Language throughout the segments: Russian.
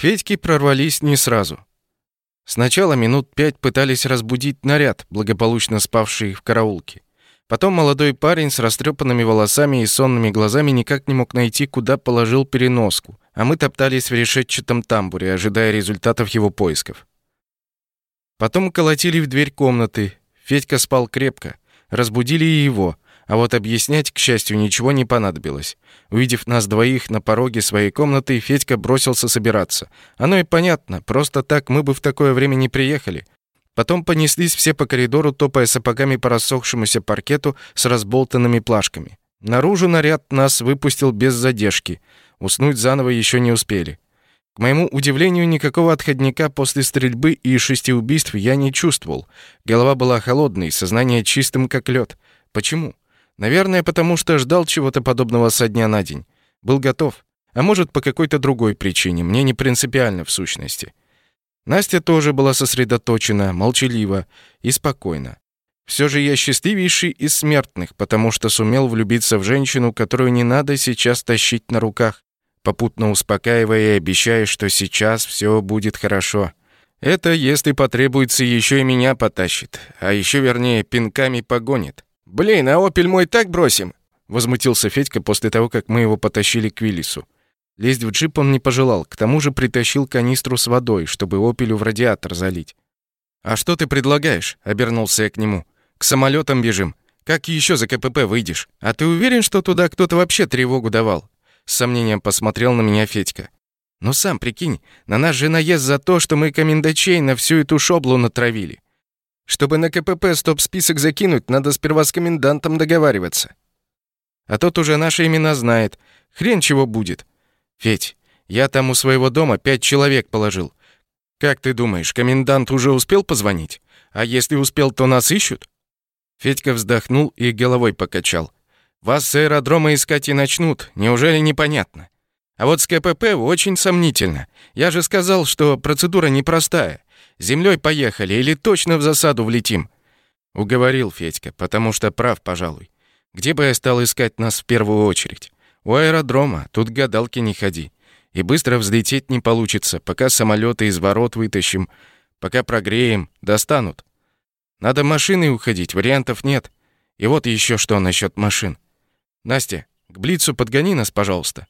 Федьки прорвались не сразу. Сначала минут пять пытались разбудить наряд, благополучно спавший в караулке. Потом молодой парень с растрепанными волосами и сонными глазами никак не мог найти, куда положил переноску, а мы топтались в решетчатом тамбуре, ожидая результатов его поисков. Потом колотили в дверь комнаты. Федька спал крепко. Разбудили и его — а вот объяснять, к счастью, ничего не понадобилось. Увидев нас двоих на пороге своей комнаты, Федька бросился собираться. Оно и понятно, просто так мы бы в такое время не приехали. Потом понеслись все по коридору, топая сапогами по рассохшемуся паркету с разболтанными плашками. Наружу наряд нас выпустил без задержки. Уснуть заново еще не успели. К моему удивлению, никакого отходника после стрельбы и шести убийств я не чувствовал. Голова была холодной, сознание чистым как лед. Почему? Наверное, потому что ждал чего-то подобного со дня на день. Был готов. А может, по какой-то другой причине, мне не принципиально в сущности. Настя тоже была сосредоточена, молчалива и спокойна. Все же я счастливейший из смертных, потому что сумел влюбиться в женщину, которую не надо сейчас тащить на руках, попутно успокаивая и обещая, что сейчас все будет хорошо. Это если потребуется, еще и меня потащит, а еще вернее пинками погонит. «Блин, а опель мой так бросим?» Возмутился Федька после того, как мы его потащили к Виллису. Лезть в джип он не пожелал, к тому же притащил канистру с водой, чтобы опелю в радиатор залить. «А что ты предлагаешь?» — обернулся я к нему. «К самолетам бежим. Как еще за КПП выйдешь? А ты уверен, что туда кто-то вообще тревогу давал?» С сомнением посмотрел на меня Федька. «Ну сам прикинь, на нас же наезд за то, что мы комендачей на всю эту шоблу натравили. Чтобы на КПП стоп-список закинуть, надо сперва с комендантом договариваться. А тот уже наши имена знает. Хрен чего будет. Федь, я там у своего дома пять человек положил. Как ты думаешь, комендант уже успел позвонить? А если успел, то нас ищут? Федька вздохнул и головой покачал. Вас с аэродрома искать и начнут. Неужели непонятно? А вот с КПП очень сомнительно. Я же сказал, что процедура непростая. Землей поехали или точно в засаду влетим?» Уговорил Федька, потому что прав, пожалуй. Где бы я стал искать нас в первую очередь? У аэродрома, тут гадалки не ходи. И быстро взлететь не получится, пока самолеты из ворот вытащим, пока прогреем, достанут. Надо машиной уходить, вариантов нет. И вот еще что насчет машин. Настя, к Блицу подгони нас, пожалуйста.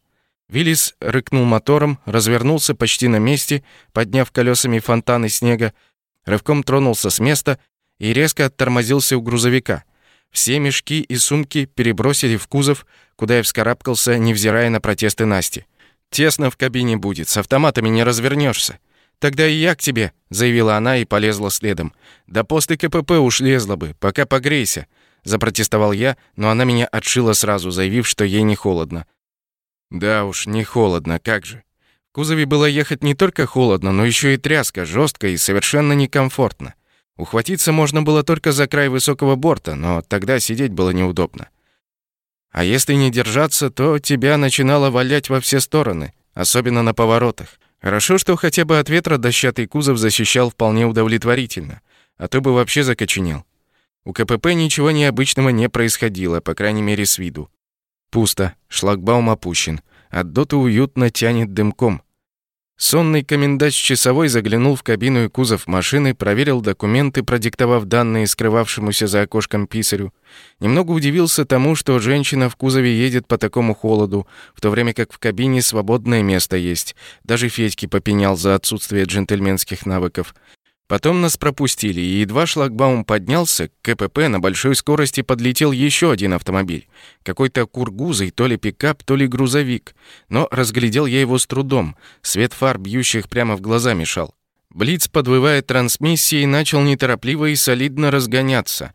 Виллис рыкнул мотором, развернулся почти на месте, подняв колесами фонтаны снега, рывком тронулся с места и резко оттормозился у грузовика. Все мешки и сумки перебросили в кузов, куда я вскарабкался, невзирая на протесты Насти. «Тесно в кабине будет, с автоматами не развернешься. «Тогда и я к тебе», — заявила она и полезла следом. «Да после КПП уж лезла бы, пока погрейся», — запротестовал я, но она меня отшила сразу, заявив, что ей не холодно. Да уж, не холодно, как же. В кузове было ехать не только холодно, но еще и тряска, жестко и совершенно некомфортно. Ухватиться можно было только за край высокого борта, но тогда сидеть было неудобно. А если не держаться, то тебя начинало валять во все стороны, особенно на поворотах. Хорошо, что хотя бы от ветра дощатый кузов защищал вполне удовлетворительно, а то бы вообще закоченел. У КПП ничего необычного не происходило, по крайней мере, с виду. Пусто, шлагбаум опущен. От дота уютно тянет дымком. Сонный комендач часовой заглянул в кабину и кузов машины, проверил документы, продиктовав данные скрывавшемуся за окошком писарю. Немного удивился тому, что женщина в кузове едет по такому холоду, в то время как в кабине свободное место есть. Даже Федьке попенял за отсутствие джентльменских навыков. Потом нас пропустили, и едва шлагбаум поднялся, к КПП на большой скорости подлетел еще один автомобиль. Какой-то кургузый, то ли пикап, то ли грузовик. Но разглядел я его с трудом. Свет фар, бьющих прямо в глаза, мешал. Блиц, подвывая трансмиссией, начал неторопливо и солидно разгоняться.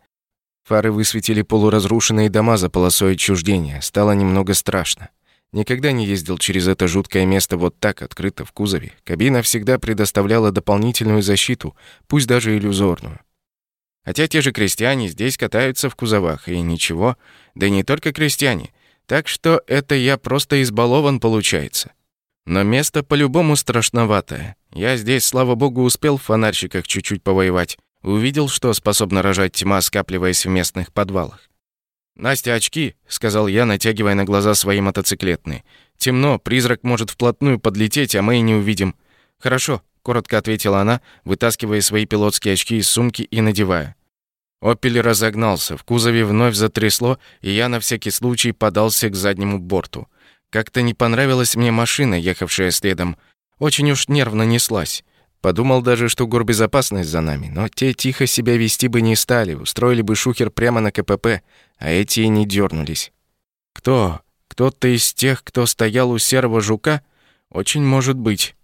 Фары высветили полуразрушенные дома за полосой отчуждения. Стало немного страшно. Никогда не ездил через это жуткое место вот так, открыто, в кузове. Кабина всегда предоставляла дополнительную защиту, пусть даже иллюзорную. Хотя те же крестьяне здесь катаются в кузовах, и ничего. Да не только крестьяне. Так что это я просто избалован получается. Но место по-любому страшноватое. Я здесь, слава богу, успел в фонарщиках чуть-чуть повоевать. Увидел, что способна рожать тьма, скапливаясь в местных подвалах. «Настя, очки!» — сказал я, натягивая на глаза свои мотоциклетные. «Темно, призрак может вплотную подлететь, а мы и не увидим». «Хорошо», — коротко ответила она, вытаскивая свои пилотские очки из сумки и надевая. «Опель» разогнался, в кузове вновь затрясло, и я на всякий случай подался к заднему борту. Как-то не понравилась мне машина, ехавшая следом. Очень уж нервно неслась. Подумал даже, что горбезопасность за нами, но те тихо себя вести бы не стали, устроили бы шухер прямо на КПП, а эти и не дернулись. Кто? Кто-то из тех, кто стоял у серого жука? Очень может быть.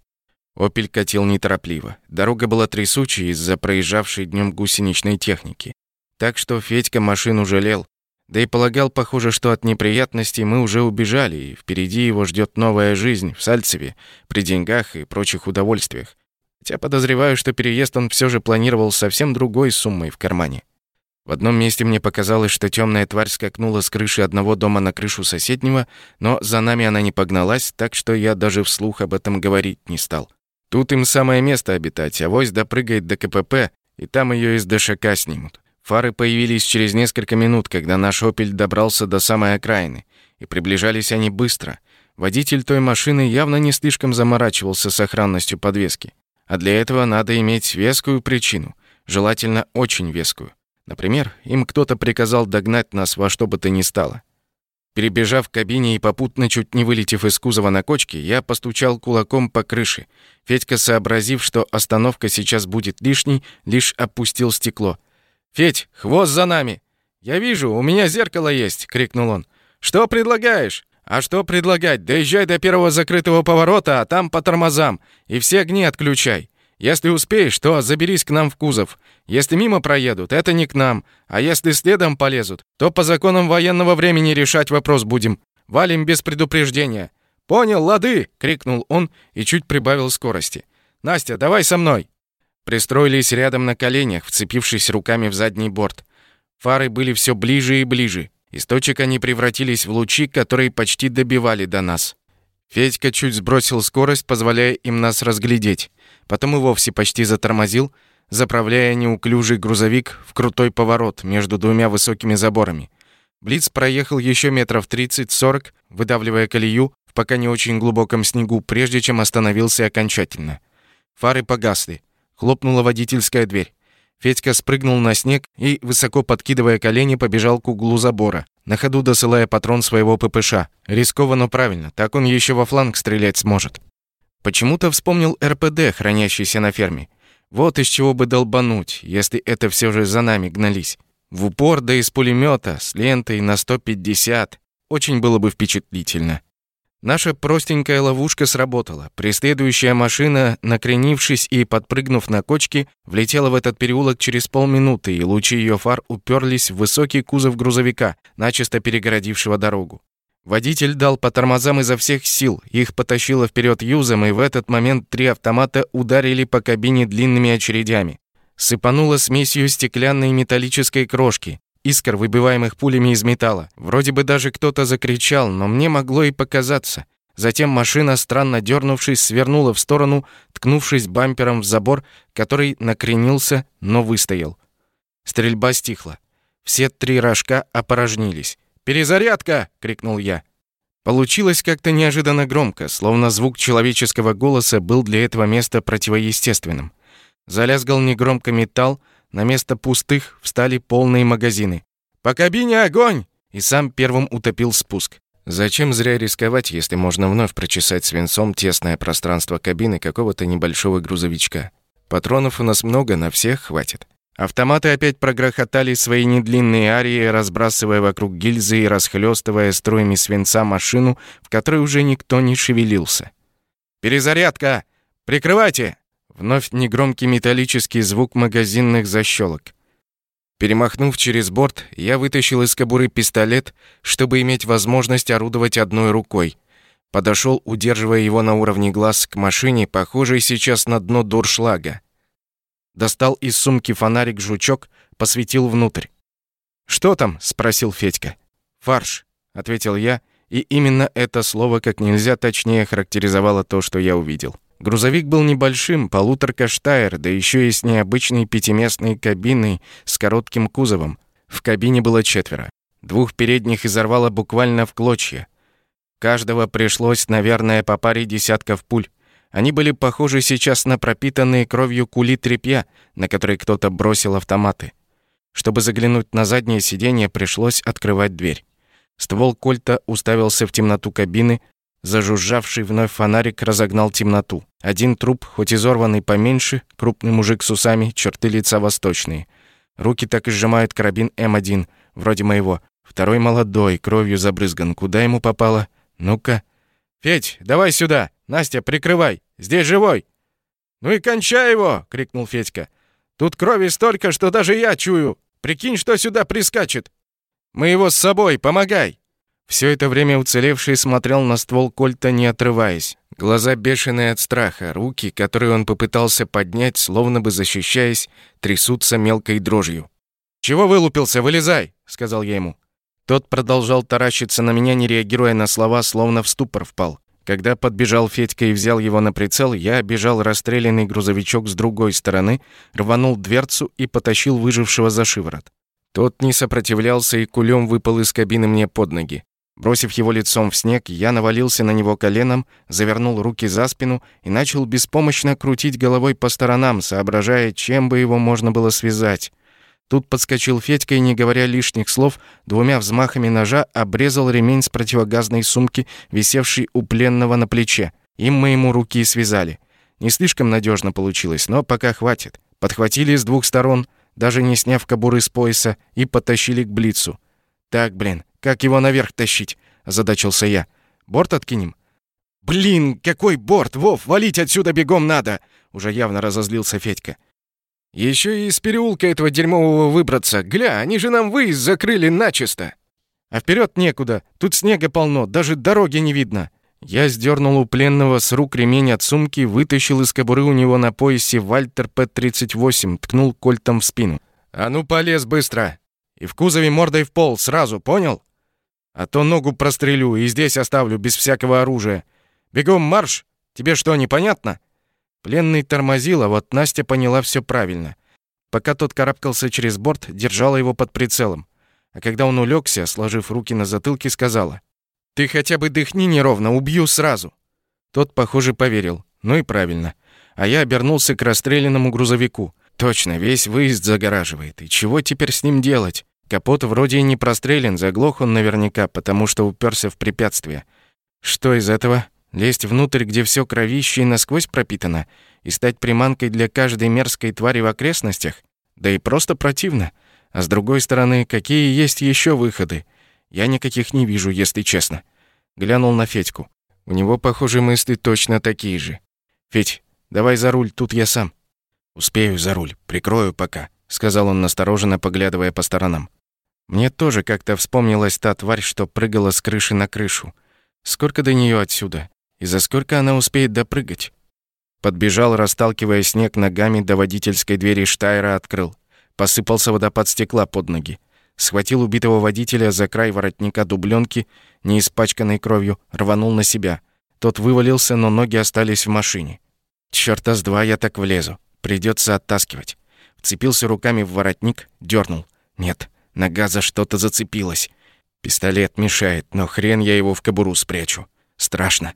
Опель катил неторопливо. Дорога была трясучей из-за проезжавшей днем гусеничной техники. Так что Федька машину жалел. Да и полагал, похоже, что от неприятностей мы уже убежали, и впереди его ждет новая жизнь в Сальцеве, при деньгах и прочих удовольствиях. Хотя подозреваю, что переезд он все же планировал совсем другой суммой в кармане. В одном месте мне показалось, что темная тварь скакнула с крыши одного дома на крышу соседнего, но за нами она не погналась, так что я даже вслух об этом говорить не стал. Тут им самое место обитать, а вось допрыгает до КПП, и там ее из ДШК снимут. Фары появились через несколько минут, когда наш «Опель» добрался до самой окраины, и приближались они быстро. Водитель той машины явно не слишком заморачивался с охранностью подвески. А для этого надо иметь вескую причину, желательно очень вескую. Например, им кто-то приказал догнать нас во что бы то ни стало. Перебежав в кабине и попутно чуть не вылетев из кузова на кочке, я постучал кулаком по крыше. Федька, сообразив, что остановка сейчас будет лишней, лишь опустил стекло. «Федь, хвост за нами!» «Я вижу, у меня зеркало есть!» — крикнул он. «Что предлагаешь?» «А что предлагать? Доезжай до первого закрытого поворота, а там по тормозам, и все огни отключай. Если успеешь, то заберись к нам в кузов. Если мимо проедут, это не к нам, а если следом полезут, то по законам военного времени решать вопрос будем. Валим без предупреждения». «Понял, лады!» — крикнул он и чуть прибавил скорости. «Настя, давай со мной!» Пристроились рядом на коленях, вцепившись руками в задний борт. Фары были все ближе и ближе. Из точек они превратились в лучи, которые почти добивали до нас. Федька чуть сбросил скорость, позволяя им нас разглядеть. Потом и вовсе почти затормозил, заправляя неуклюжий грузовик в крутой поворот между двумя высокими заборами. Блиц проехал еще метров 30-40, выдавливая колею в пока не очень глубоком снегу, прежде чем остановился окончательно. Фары погасли. Хлопнула водительская дверь. Федька спрыгнул на снег и, высоко подкидывая колени, побежал к углу забора, на ходу досылая патрон своего ППШ. Рисково, но правильно, так он еще во фланг стрелять сможет. Почему-то вспомнил РПД, хранящийся на ферме. Вот из чего бы долбануть, если это все же за нами гнались. В упор, да из пулемета, с лентой на 150. Очень было бы впечатлительно. Наша простенькая ловушка сработала. Преследующая машина, накренившись и подпрыгнув на кочке, влетела в этот переулок через полминуты, и лучи ее фар уперлись в высокий кузов грузовика, начисто перегородившего дорогу. Водитель дал по тормозам изо всех сил, их потащило вперед юзом, и в этот момент три автомата ударили по кабине длинными очередями. Сыпануло смесью стеклянной и металлической крошки искр, выбиваемых пулями из металла. Вроде бы даже кто-то закричал, но мне могло и показаться. Затем машина, странно дернувшись, свернула в сторону, ткнувшись бампером в забор, который накренился, но выстоял. Стрельба стихла. Все три рожка опорожнились. «Перезарядка!» — крикнул я. Получилось как-то неожиданно громко, словно звук человеческого голоса был для этого места противоестественным. Залязгал негромко металл, на место пустых встали полные магазины. «По кабине огонь!» И сам первым утопил спуск. Зачем зря рисковать, если можно вновь прочесать свинцом тесное пространство кабины какого-то небольшого грузовичка? Патронов у нас много, на всех хватит. Автоматы опять прогрохотали свои недлинные арии, разбрасывая вокруг гильзы и расхлёстывая струями свинца машину, в которой уже никто не шевелился. «Перезарядка! Прикрывайте!» Вновь негромкий металлический звук магазинных защелок. Перемахнув через борт, я вытащил из кобуры пистолет, чтобы иметь возможность орудовать одной рукой. Подошел, удерживая его на уровне глаз, к машине, похожей сейчас на дно дуршлага. Достал из сумки фонарик-жучок, посветил внутрь. «Что там?» — спросил Федька. «Фарш», — ответил я, и именно это слово как нельзя точнее характеризовало то, что я увидел. Грузовик был небольшим, полуторка Штайр, да еще и с необычной пятиместной кабиной с коротким кузовом. В кабине было четверо. Двух передних изорвало буквально в клочья. Каждого пришлось, наверное, по паре десятков пуль. Они были похожи сейчас на пропитанные кровью кули тряпья, на которые кто-то бросил автоматы. Чтобы заглянуть на заднее сиденье, пришлось открывать дверь. Ствол кольта уставился в темноту кабины, зажужжавший вновь фонарик разогнал темноту. Один труп, хоть изорванный поменьше, крупный мужик с усами, черты лица восточные. Руки так и сжимают карабин М1, вроде моего. Второй молодой, кровью забрызган. Куда ему попало? Ну-ка. «Федь, давай сюда! Настя, прикрывай! Здесь живой!» «Ну и кончай его!» — крикнул Федька. «Тут крови столько, что даже я чую! Прикинь, что сюда прискачет! Мы его с собой, помогай!» Все это время уцелевший смотрел на ствол кольта, не отрываясь. Глаза бешеные от страха, руки, которые он попытался поднять, словно бы защищаясь, трясутся мелкой дрожью. «Чего вылупился? Вылезай!» — сказал я ему. Тот продолжал таращиться на меня, не реагируя на слова, словно в ступор впал. Когда подбежал Федька и взял его на прицел, я обежал расстрелянный грузовичок с другой стороны, рванул дверцу и потащил выжившего за шиворот. Тот не сопротивлялся и кулем выпал из кабины мне под ноги. Бросив его лицом в снег, я навалился на него коленом, завернул руки за спину и начал беспомощно крутить головой по сторонам, соображая, чем бы его можно было связать. Тут подскочил Федька и, не говоря лишних слов, двумя взмахами ножа обрезал ремень с противогазной сумки, висевший у пленного на плече. Им мы ему руки связали. Не слишком надежно получилось, но пока хватит. Подхватили с двух сторон, даже не сняв кобуры с пояса, и потащили к Блицу. «Так, блин, как его наверх тащить?» – озадачился я. «Борт откинем?» «Блин, какой борт? Вов, валить отсюда бегом надо!» Уже явно разозлился Федька. Еще и из переулка этого дерьмового выбраться. Гля, они же нам выезд закрыли начисто. А вперед некуда. Тут снега полно, даже дороги не видно. Я сдернул у пленного с рук ремень от сумки, вытащил из кобуры у него на поясе Вальтер П-38, ткнул кольтом в спину. «А ну, полез быстро! И в кузове мордой в пол, сразу, понял? А то ногу прострелю и здесь оставлю без всякого оружия. Бегом марш! Тебе что, непонятно?» Пленный тормозил, а вот Настя поняла все правильно. Пока тот карабкался через борт, держала его под прицелом. А когда он улегся, сложив руки на затылке, сказала, «Ты хотя бы дыхни неровно, убью сразу». Тот, похоже, поверил. Ну и правильно. А я обернулся к расстрелянному грузовику. Точно, весь выезд загораживает. И чего теперь с ним делать? Капот вроде и не прострелен, заглох он наверняка, потому что уперся в препятствие. Что из этого? Лезть внутрь, где все кровище и насквозь пропитано, и стать приманкой для каждой мерзкой твари в окрестностях? Да и просто противно. А с другой стороны, какие есть еще выходы? Я никаких не вижу, если честно. Глянул на Федьку. У него, похоже, мысли точно такие же. «Федь, давай за руль, тут я сам». «Успею за руль, прикрою пока», — сказал он настороженно, поглядывая по сторонам. Мне тоже как-то вспомнилась та тварь, что прыгала с крыши на крышу. Сколько до нее отсюда? И за сколько она успеет допрыгать? Подбежал, расталкивая снег ногами до водительской двери Штайра, открыл. Посыпался водопад стекла под ноги. Схватил убитого водителя за край воротника дубленки, не испачканной кровью, рванул на себя. Тот вывалился, но ноги остались в машине. Чёрта с два я так влезу. Придется оттаскивать. Вцепился руками в воротник, дернул. Нет, нога за что-то зацепилась. Пистолет мешает, но хрен я его в кобуру спрячу. Страшно.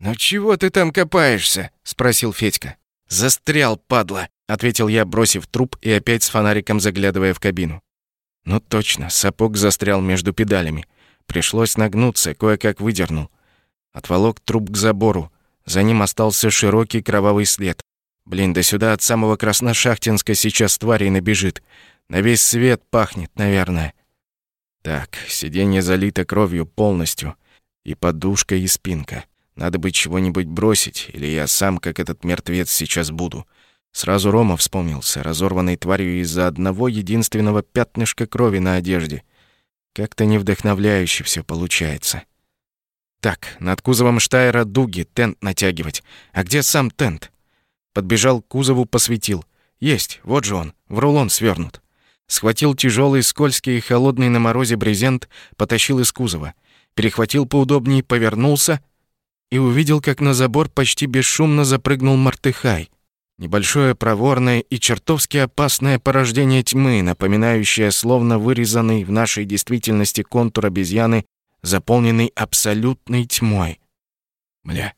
«Ну чего ты там копаешься?» — спросил Федька. «Застрял, падла!» — ответил я, бросив труп и опять с фонариком заглядывая в кабину. Ну точно, сапог застрял между педалями. Пришлось нагнуться, кое-как выдернул. Отволок труп к забору. За ним остался широкий кровавый след. Блин, да сюда от самого Красношахтинска сейчас тварей набежит. На весь свет пахнет, наверное. Так, сиденье залито кровью полностью. И подушка, и спинка. Надо бы чего-нибудь бросить, или я сам, как этот мертвец, сейчас буду. Сразу Рома вспомнился, разорванной тварью из-за одного единственного пятнышка крови на одежде. Как-то не вдохновляюще все получается. Так, над кузовом Штайра дуги, тент натягивать. А где сам тент? Подбежал к кузову, посветил. Есть, вот же он, в рулон свернут. Схватил тяжелый, скользкий и холодный на морозе брезент, потащил из кузова. Перехватил поудобнее, повернулся — и увидел, как на забор почти бесшумно запрыгнул Мартыхай. Небольшое проворное и чертовски опасное порождение тьмы, напоминающее словно вырезанный в нашей действительности контур обезьяны, заполненный абсолютной тьмой. Бля,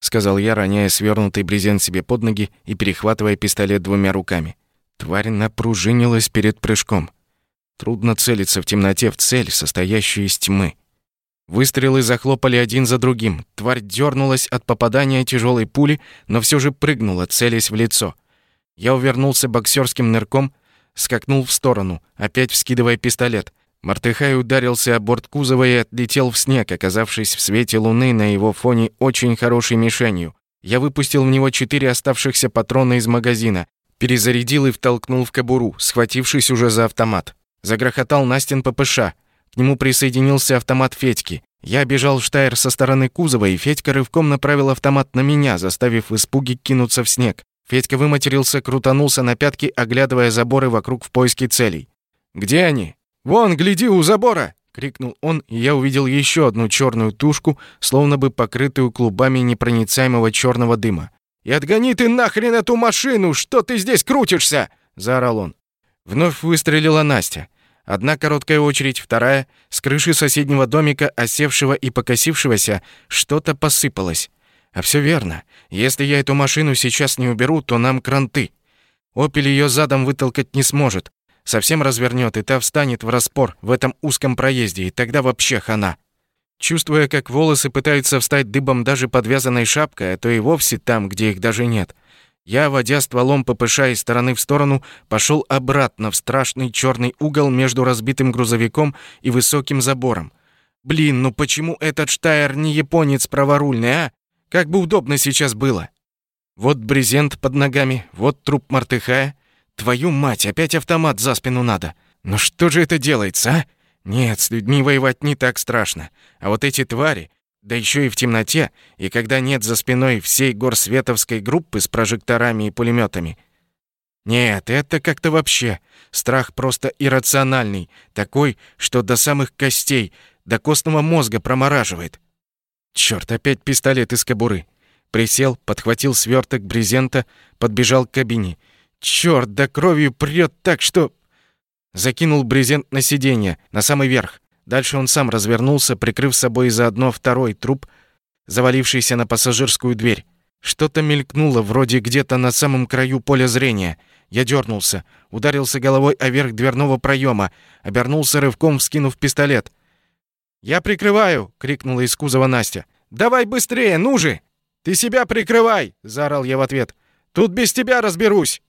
сказал я, роняя свернутый брезент себе под ноги и перехватывая пистолет двумя руками. Тварь напружинилась перед прыжком. Трудно целиться в темноте в цель, состоящую из тьмы. Выстрелы захлопали один за другим. Тварь дернулась от попадания тяжелой пули, но все же прыгнула, целясь в лицо. Я увернулся боксерским нырком, скакнул в сторону, опять вскидывая пистолет. Мартыхай ударился о борт кузова и отлетел в снег, оказавшись в свете луны на его фоне очень хорошей мишенью. Я выпустил в него четыре оставшихся патрона из магазина, перезарядил и втолкнул в кобуру, схватившись уже за автомат. Загрохотал Настин ППШ. К нему присоединился автомат Федьки. Я бежал Штайр со стороны кузова, и Федька рывком направил автомат на меня, заставив в испуге кинуться в снег. Федька выматерился, крутанулся на пятки, оглядывая заборы вокруг в поиске целей. «Где они?» «Вон, гляди, у забора!» — крикнул он, и я увидел еще одну черную тушку, словно бы покрытую клубами непроницаемого черного дыма. «И отгони ты нахрен эту машину! Что ты здесь крутишься?» — заорал он. Вновь выстрелила Настя. Одна короткая очередь, вторая. С крыши соседнего домика, осевшего и покосившегося, что-то посыпалось. А все верно. Если я эту машину сейчас не уберу, то нам кранты. Опель ее задом вытолкать не сможет. Совсем развернет, и та встанет в распор в этом узком проезде, и тогда вообще хана. Чувствуя, как волосы пытаются встать дыбом даже подвязанной шапкой, а то и вовсе там, где их даже нет, я, водя стволом ППШ из стороны в сторону, пошел обратно в страшный черный угол между разбитым грузовиком и высоким забором. Блин, ну почему этот Штайр не японец праворульный, а? Как бы удобно сейчас было. Вот брезент под ногами, вот труп Мартыхая, Твою мать, опять автомат за спину надо. Ну что же это делается, а? Нет, с людьми воевать не так страшно. А вот эти твари, да еще и в темноте, и когда нет за спиной всей горсветовской группы с прожекторами и пулеметами. Нет, это как-то вообще. Страх просто иррациональный, такой, что до самых костей, до костного мозга промораживает. Черт, опять пистолет из кобуры. Присел, подхватил сверток брезента, подбежал к кабине — Черт, да кровью прет так, что... Закинул брезент на сиденье, на самый верх. Дальше он сам развернулся, прикрыв собой заодно второй труп, завалившийся на пассажирскую дверь. Что-то мелькнуло, вроде где-то на самом краю поля зрения. Я дернулся, ударился головой о верх дверного проема, обернулся рывком, вскинув пистолет. «Я прикрываю!» — крикнула из кузова Настя. «Давай быстрее, ну же!» «Ты себя прикрывай!» — заорал я в ответ. «Тут без тебя разберусь!»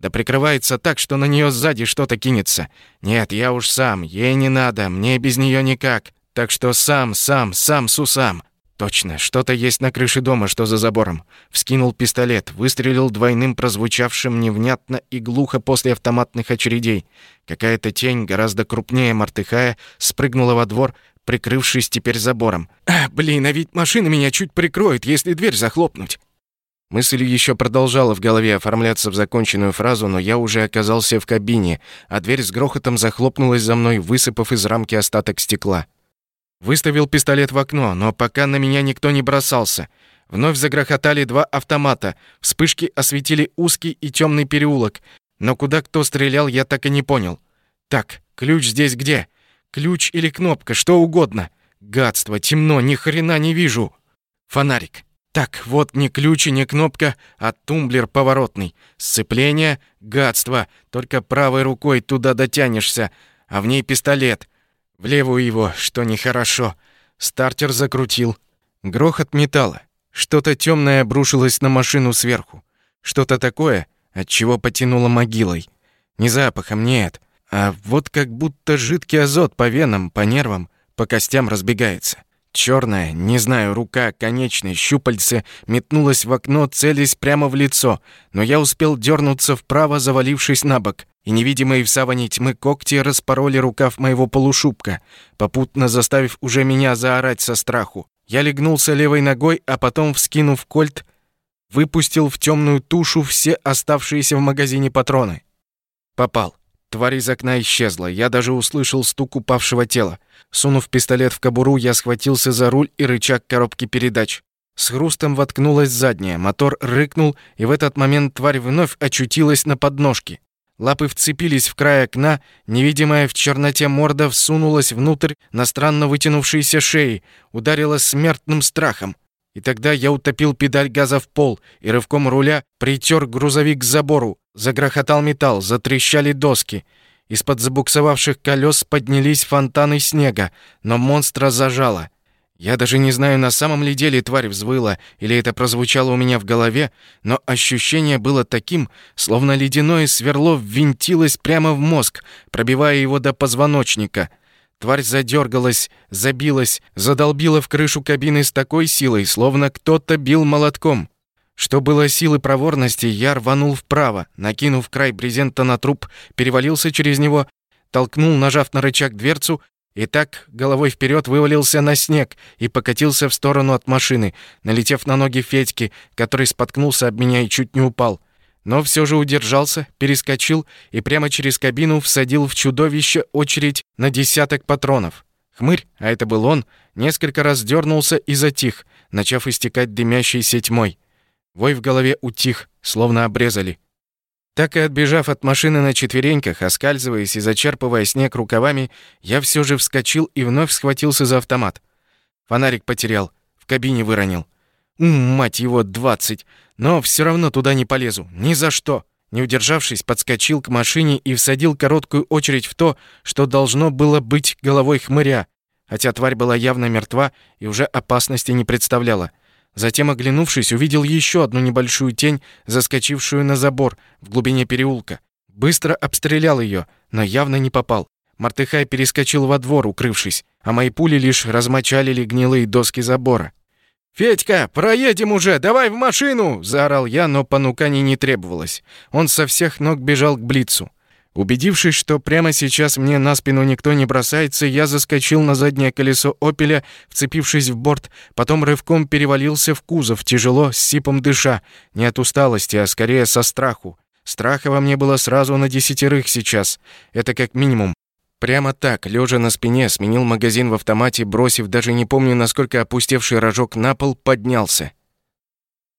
Да прикрывается так, что на нее сзади что-то кинется. Нет, я уж сам, ей не надо, мне без нее никак. Так что сам, сам, сам сусам. Точно, что-то есть на крыше дома, что за забором. Вскинул пистолет, выстрелил двойным прозвучавшим невнятно и глухо после автоматных очередей. Какая-то тень, гораздо крупнее мартыхая, спрыгнула во двор, прикрывшись теперь забором. «А, блин, а ведь машина меня чуть прикроет, если дверь захлопнуть». Мысль еще продолжала в голове оформляться в законченную фразу, но я уже оказался в кабине, а дверь с грохотом захлопнулась за мной, высыпав из рамки остаток стекла. Выставил пистолет в окно, но пока на меня никто не бросался. Вновь загрохотали два автомата. Вспышки осветили узкий и темный переулок. Но куда кто стрелял, я так и не понял. Так, ключ здесь где? Ключ или кнопка, что угодно. Гадство, темно, ни хрена не вижу. Фонарик. Так, вот не ключ и не кнопка, а тумблер поворотный. Сцепление — гадство. Только правой рукой туда дотянешься, а в ней пистолет. В левую его, что нехорошо. Стартер закрутил. Грохот металла. Что-то темное обрушилось на машину сверху. Что-то такое, от чего потянуло могилой. Не запахом, нет. А вот как будто жидкий азот по венам, по нервам, по костям разбегается. Черная, не знаю, рука, конечная, щупальце метнулась в окно, целясь прямо в лицо, но я успел дернуться вправо, завалившись на бок, и невидимые в саване тьмы когти распороли рукав моего полушубка, попутно заставив уже меня заорать со страху. Я легнулся левой ногой, а потом, вскинув кольт, выпустил в темную тушу все оставшиеся в магазине патроны. Попал. Тварь из окна исчезла. Я даже услышал стук упавшего тела. Сунув пистолет в кобуру, я схватился за руль и рычаг коробки передач. С хрустом воткнулась задняя, мотор рыкнул, и в этот момент тварь вновь очутилась на подножке. Лапы вцепились в край окна, невидимая в черноте морда всунулась внутрь на странно вытянувшейся шеи, ударила смертным страхом. И тогда я утопил педаль газа в пол и рывком руля притер грузовик к забору. Загрохотал металл, затрещали доски. Из-под забуксовавших колес поднялись фонтаны снега, но монстра зажало. Я даже не знаю, на самом ли деле тварь взвыла, или это прозвучало у меня в голове, но ощущение было таким, словно ледяное сверло ввинтилось прямо в мозг, пробивая его до позвоночника — Тварь задергалась, забилась, задолбила в крышу кабины с такой силой, словно кто-то бил молотком. Что было силы проворности, я рванул вправо, накинув край брезента на труп, перевалился через него, толкнул, нажав на рычаг дверцу, и так головой вперед вывалился на снег и покатился в сторону от машины, налетев на ноги Федьки, который споткнулся об меня и чуть не упал но все же удержался, перескочил и прямо через кабину всадил в чудовище очередь на десяток патронов. Хмырь, а это был он, несколько раз дернулся и затих, начав истекать дымящейся тьмой. Вой в голове утих, словно обрезали. Так и отбежав от машины на четвереньках, оскальзываясь и зачерпывая снег рукавами, я все же вскочил и вновь схватился за автомат. Фонарик потерял, в кабине выронил. Мать его, двадцать! Но все равно туда не полезу. Ни за что. Не удержавшись, подскочил к машине и всадил короткую очередь в то, что должно было быть головой хмыря, хотя тварь была явно мертва и уже опасности не представляла. Затем, оглянувшись, увидел еще одну небольшую тень, заскочившую на забор в глубине переулка. Быстро обстрелял ее, но явно не попал. Мартыхай перескочил во двор, укрывшись, а мои пули лишь размочалили гнилые доски забора. «Федька, проедем уже! Давай в машину!» — заорал я, но понуканий не требовалось. Он со всех ног бежал к Блицу. Убедившись, что прямо сейчас мне на спину никто не бросается, я заскочил на заднее колесо «Опеля», вцепившись в борт, потом рывком перевалился в кузов, тяжело, с сипом дыша, не от усталости, а скорее со страху. Страха во мне было сразу на десятерых сейчас. Это как минимум. Прямо так, лежа на спине, сменил магазин в автомате, бросив, даже не помню, насколько опустевший рожок на пол, поднялся.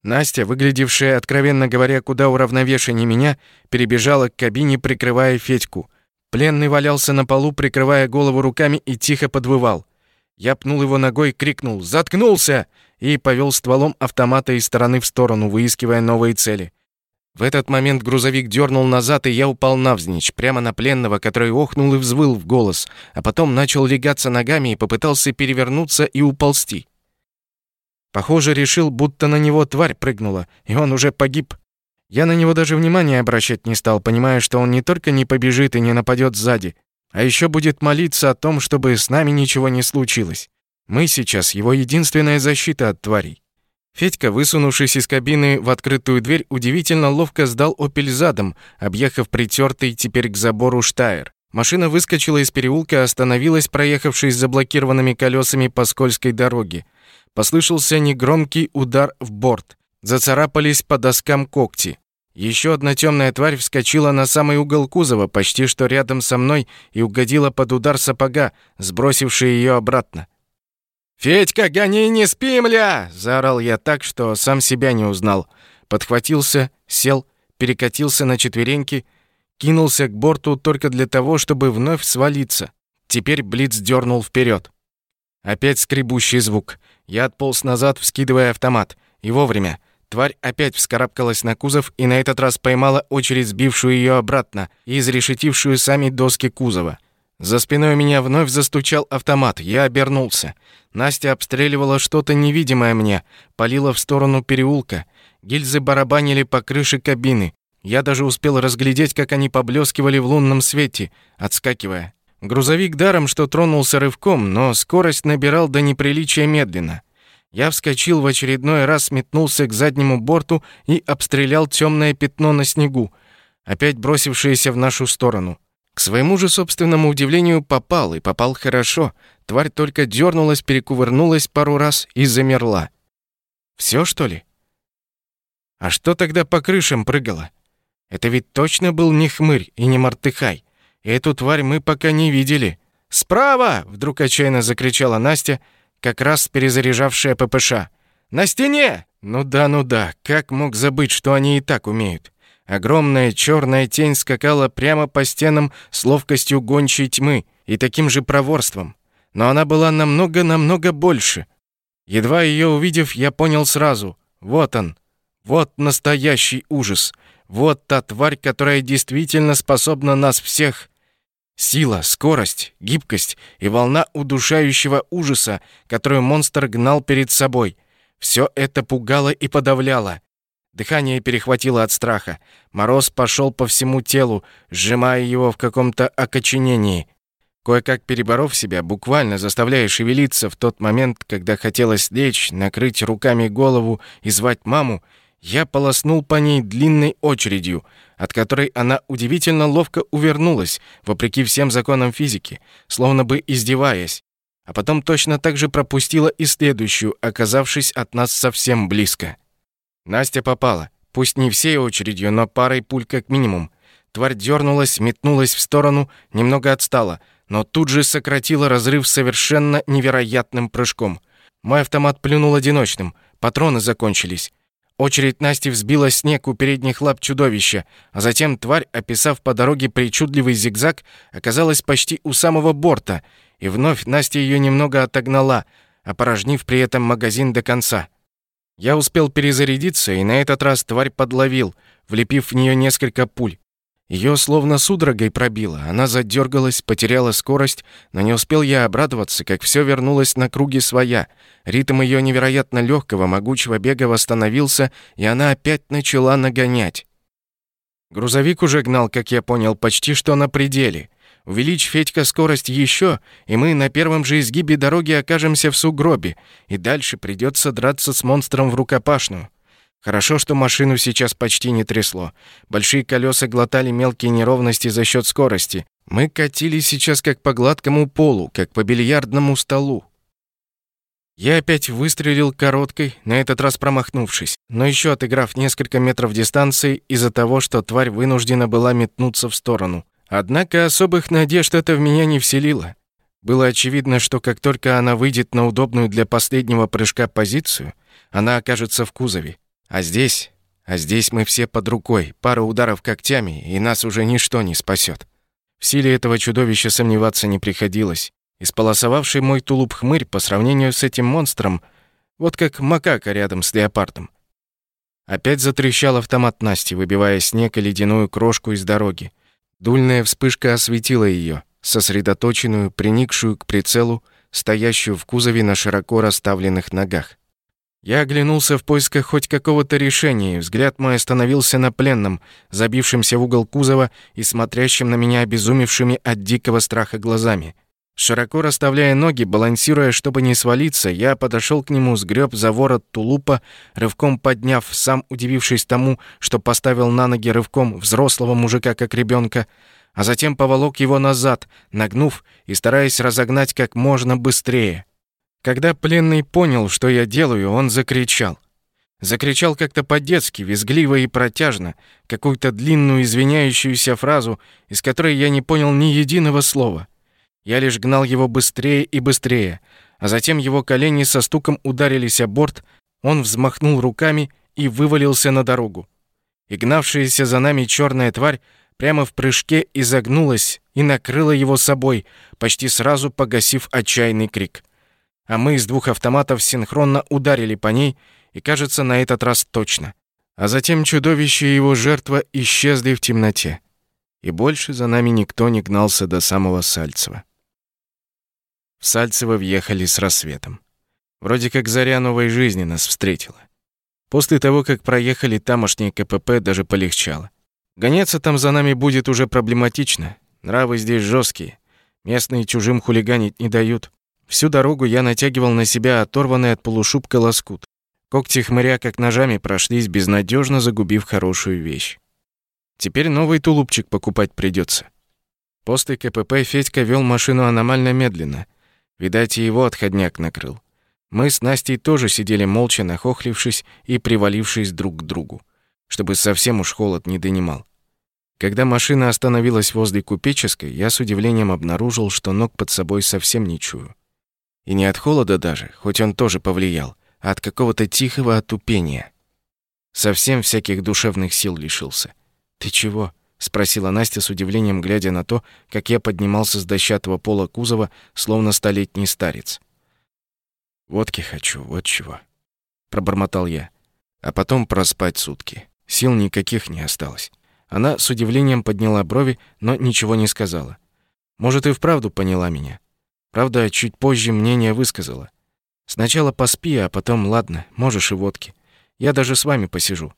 Настя, выглядевшая, откровенно говоря, куда уравновешеннее меня, перебежала к кабине, прикрывая Федьку. Пленный валялся на полу, прикрывая голову руками и тихо подвывал. Я пнул его ногой, крикнул «Заткнулся!» и повел стволом автомата из стороны в сторону, выискивая новые цели. В этот момент грузовик дернул назад, и я упал навзничь, прямо на пленного, который охнул и взвыл в голос, а потом начал легаться ногами и попытался перевернуться и уползти. Похоже, решил, будто на него тварь прыгнула, и он уже погиб. Я на него даже внимания обращать не стал, понимая, что он не только не побежит и не нападет сзади, а еще будет молиться о том, чтобы с нами ничего не случилось. Мы сейчас его единственная защита от тварей. Федька, высунувшись из кабины в открытую дверь, удивительно ловко сдал «Опель» задом, объехав притертый теперь к забору штайр. Машина выскочила из переулка, остановилась, проехавшись заблокированными колесами по скользкой дороге. Послышался негромкий удар в борт. Зацарапались по доскам когти. Еще одна темная тварь вскочила на самый угол кузова, почти что рядом со мной, и угодила под удар сапога, сбросивший ее обратно. «Федька, гони, не спим, ля!» — заорал я так, что сам себя не узнал. Подхватился, сел, перекатился на четвереньки, кинулся к борту только для того, чтобы вновь свалиться. Теперь Блиц дернул вперед. Опять скребущий звук. Я отполз назад, вскидывая автомат. И вовремя. Тварь опять вскарабкалась на кузов и на этот раз поймала очередь, сбившую ее обратно и изрешетившую сами доски кузова. За спиной меня вновь застучал автомат. Я обернулся. Настя обстреливала что-то невидимое мне, палила в сторону переулка. Гильзы барабанили по крыше кабины. Я даже успел разглядеть, как они поблескивали в лунном свете, отскакивая. Грузовик даром, что тронулся рывком, но скорость набирал до неприличия медленно. Я вскочил в очередной раз, метнулся к заднему борту и обстрелял темное пятно на снегу, опять бросившееся в нашу сторону. К своему же собственному удивлению попал, и попал хорошо. Тварь только дернулась, перекувырнулась пару раз и замерла. Все что ли? А что тогда по крышам прыгало? Это ведь точно был не хмырь и не мартыхай. Эту тварь мы пока не видели. «Справа!» — вдруг отчаянно закричала Настя, как раз перезаряжавшая ППШ. «На стене!» «Ну да, ну да, как мог забыть, что они и так умеют?» Огромная черная тень скакала прямо по стенам с ловкостью гончей тьмы и таким же проворством. Но она была намного-намного больше. Едва ее увидев, я понял сразу. Вот он. Вот настоящий ужас. Вот та тварь, которая действительно способна нас всех... Сила, скорость, гибкость и волна удушающего ужаса, которую монстр гнал перед собой. Все это пугало и подавляло. Дыхание перехватило от страха. Мороз пошел по всему телу, сжимая его в каком-то окоченении. Кое-как переборов себя, буквально заставляя шевелиться в тот момент, когда хотелось лечь, накрыть руками голову и звать маму, я полоснул по ней длинной очередью, от которой она удивительно ловко увернулась, вопреки всем законам физики, словно бы издеваясь, а потом точно так же пропустила и следующую, оказавшись от нас совсем близко. Настя попала. Пусть не всей очередью, но парой пуль как минимум. Тварь дернулась, метнулась в сторону, немного отстала, но тут же сократила разрыв совершенно невероятным прыжком. Мой автомат плюнул одиночным, патроны закончились. Очередь Насти взбила снег у передних лап чудовища, а затем тварь, описав по дороге причудливый зигзаг, оказалась почти у самого борта, и вновь Настя ее немного отогнала, опорожнив при этом магазин до конца. Я успел перезарядиться, и на этот раз тварь подловил, влепив в нее несколько пуль. Ее словно судорогой пробило. Она задергалась, потеряла скорость, но не успел я обрадоваться, как все вернулось на круги своя. Ритм ее невероятно легкого, могучего бега восстановился, и она опять начала нагонять. Грузовик уже гнал, как я понял, почти что на пределе — Увеличь, Федька, скорость еще, и мы на первом же изгибе дороги окажемся в сугробе, и дальше придется драться с монстром в рукопашную. Хорошо, что машину сейчас почти не трясло. Большие колеса глотали мелкие неровности за счет скорости. Мы катились сейчас как по гладкому полу, как по бильярдному столу. Я опять выстрелил короткой, на этот раз промахнувшись, но еще отыграв несколько метров дистанции из-за того, что тварь вынуждена была метнуться в сторону. Однако особых надежд это в меня не вселило. Было очевидно, что как только она выйдет на удобную для последнего прыжка позицию, она окажется в кузове. А здесь... А здесь мы все под рукой, пара ударов когтями, и нас уже ничто не спасет. В силе этого чудовища сомневаться не приходилось. Исполосовавший мой тулуп хмырь по сравнению с этим монстром, вот как макака рядом с леопардом. Опять затрещал автомат Насти, выбивая снег и ледяную крошку из дороги. Дульная вспышка осветила ее, сосредоточенную, приникшую к прицелу, стоящую в кузове на широко расставленных ногах. Я оглянулся в поисках хоть какого-то решения, и взгляд мой остановился на пленном, забившемся в угол кузова и смотрящем на меня обезумевшими от дикого страха глазами. Широко расставляя ноги, балансируя, чтобы не свалиться, я подошел к нему, сгреб за ворот тулупа, рывком подняв, сам удивившись тому, что поставил на ноги рывком взрослого мужика как ребенка, а затем поволок его назад, нагнув и стараясь разогнать как можно быстрее. Когда пленный понял, что я делаю, он закричал. Закричал как-то по-детски, визгливо и протяжно, какую-то длинную извиняющуюся фразу, из которой я не понял ни единого слова. Я лишь гнал его быстрее и быстрее, а затем его колени со стуком ударились о борт, он взмахнул руками и вывалился на дорогу. И гнавшаяся за нами черная тварь прямо в прыжке изогнулась и накрыла его собой, почти сразу погасив отчаянный крик. А мы из двух автоматов синхронно ударили по ней, и, кажется, на этот раз точно. А затем чудовище и его жертва исчезли в темноте. И больше за нами никто не гнался до самого Сальцева. В Сальцево въехали с рассветом. Вроде как заря новой жизни нас встретила. После того, как проехали тамошние КПП, даже полегчало. Гоняться там за нами будет уже проблематично. Нравы здесь жесткие. Местные чужим хулиганить не дают. Всю дорогу я натягивал на себя оторванный от полушубка лоскут. Когти хмыря как ножами прошлись, безнадежно загубив хорошую вещь. Теперь новый тулупчик покупать придется. После КПП Федька вел машину аномально медленно — Видать, и его отходняк накрыл. Мы с Настей тоже сидели молча, нахохлившись и привалившись друг к другу, чтобы совсем уж холод не донимал. Когда машина остановилась возле купеческой, я с удивлением обнаружил, что ног под собой совсем не чую. И не от холода даже, хоть он тоже повлиял, а от какого-то тихого отупения. Совсем всяких душевных сил лишился. «Ты чего?» спросила Настя с удивлением, глядя на то, как я поднимался с дощатого пола кузова, словно столетний старец. Водки хочу, вот чего. Пробормотал я. А потом проспать сутки. Сил никаких не осталось. Она с удивлением подняла брови, но ничего не сказала. Может, и вправду поняла меня. Правда, чуть позже мнение высказала. Сначала поспи, а потом, ладно, можешь и водки. Я даже с вами посижу.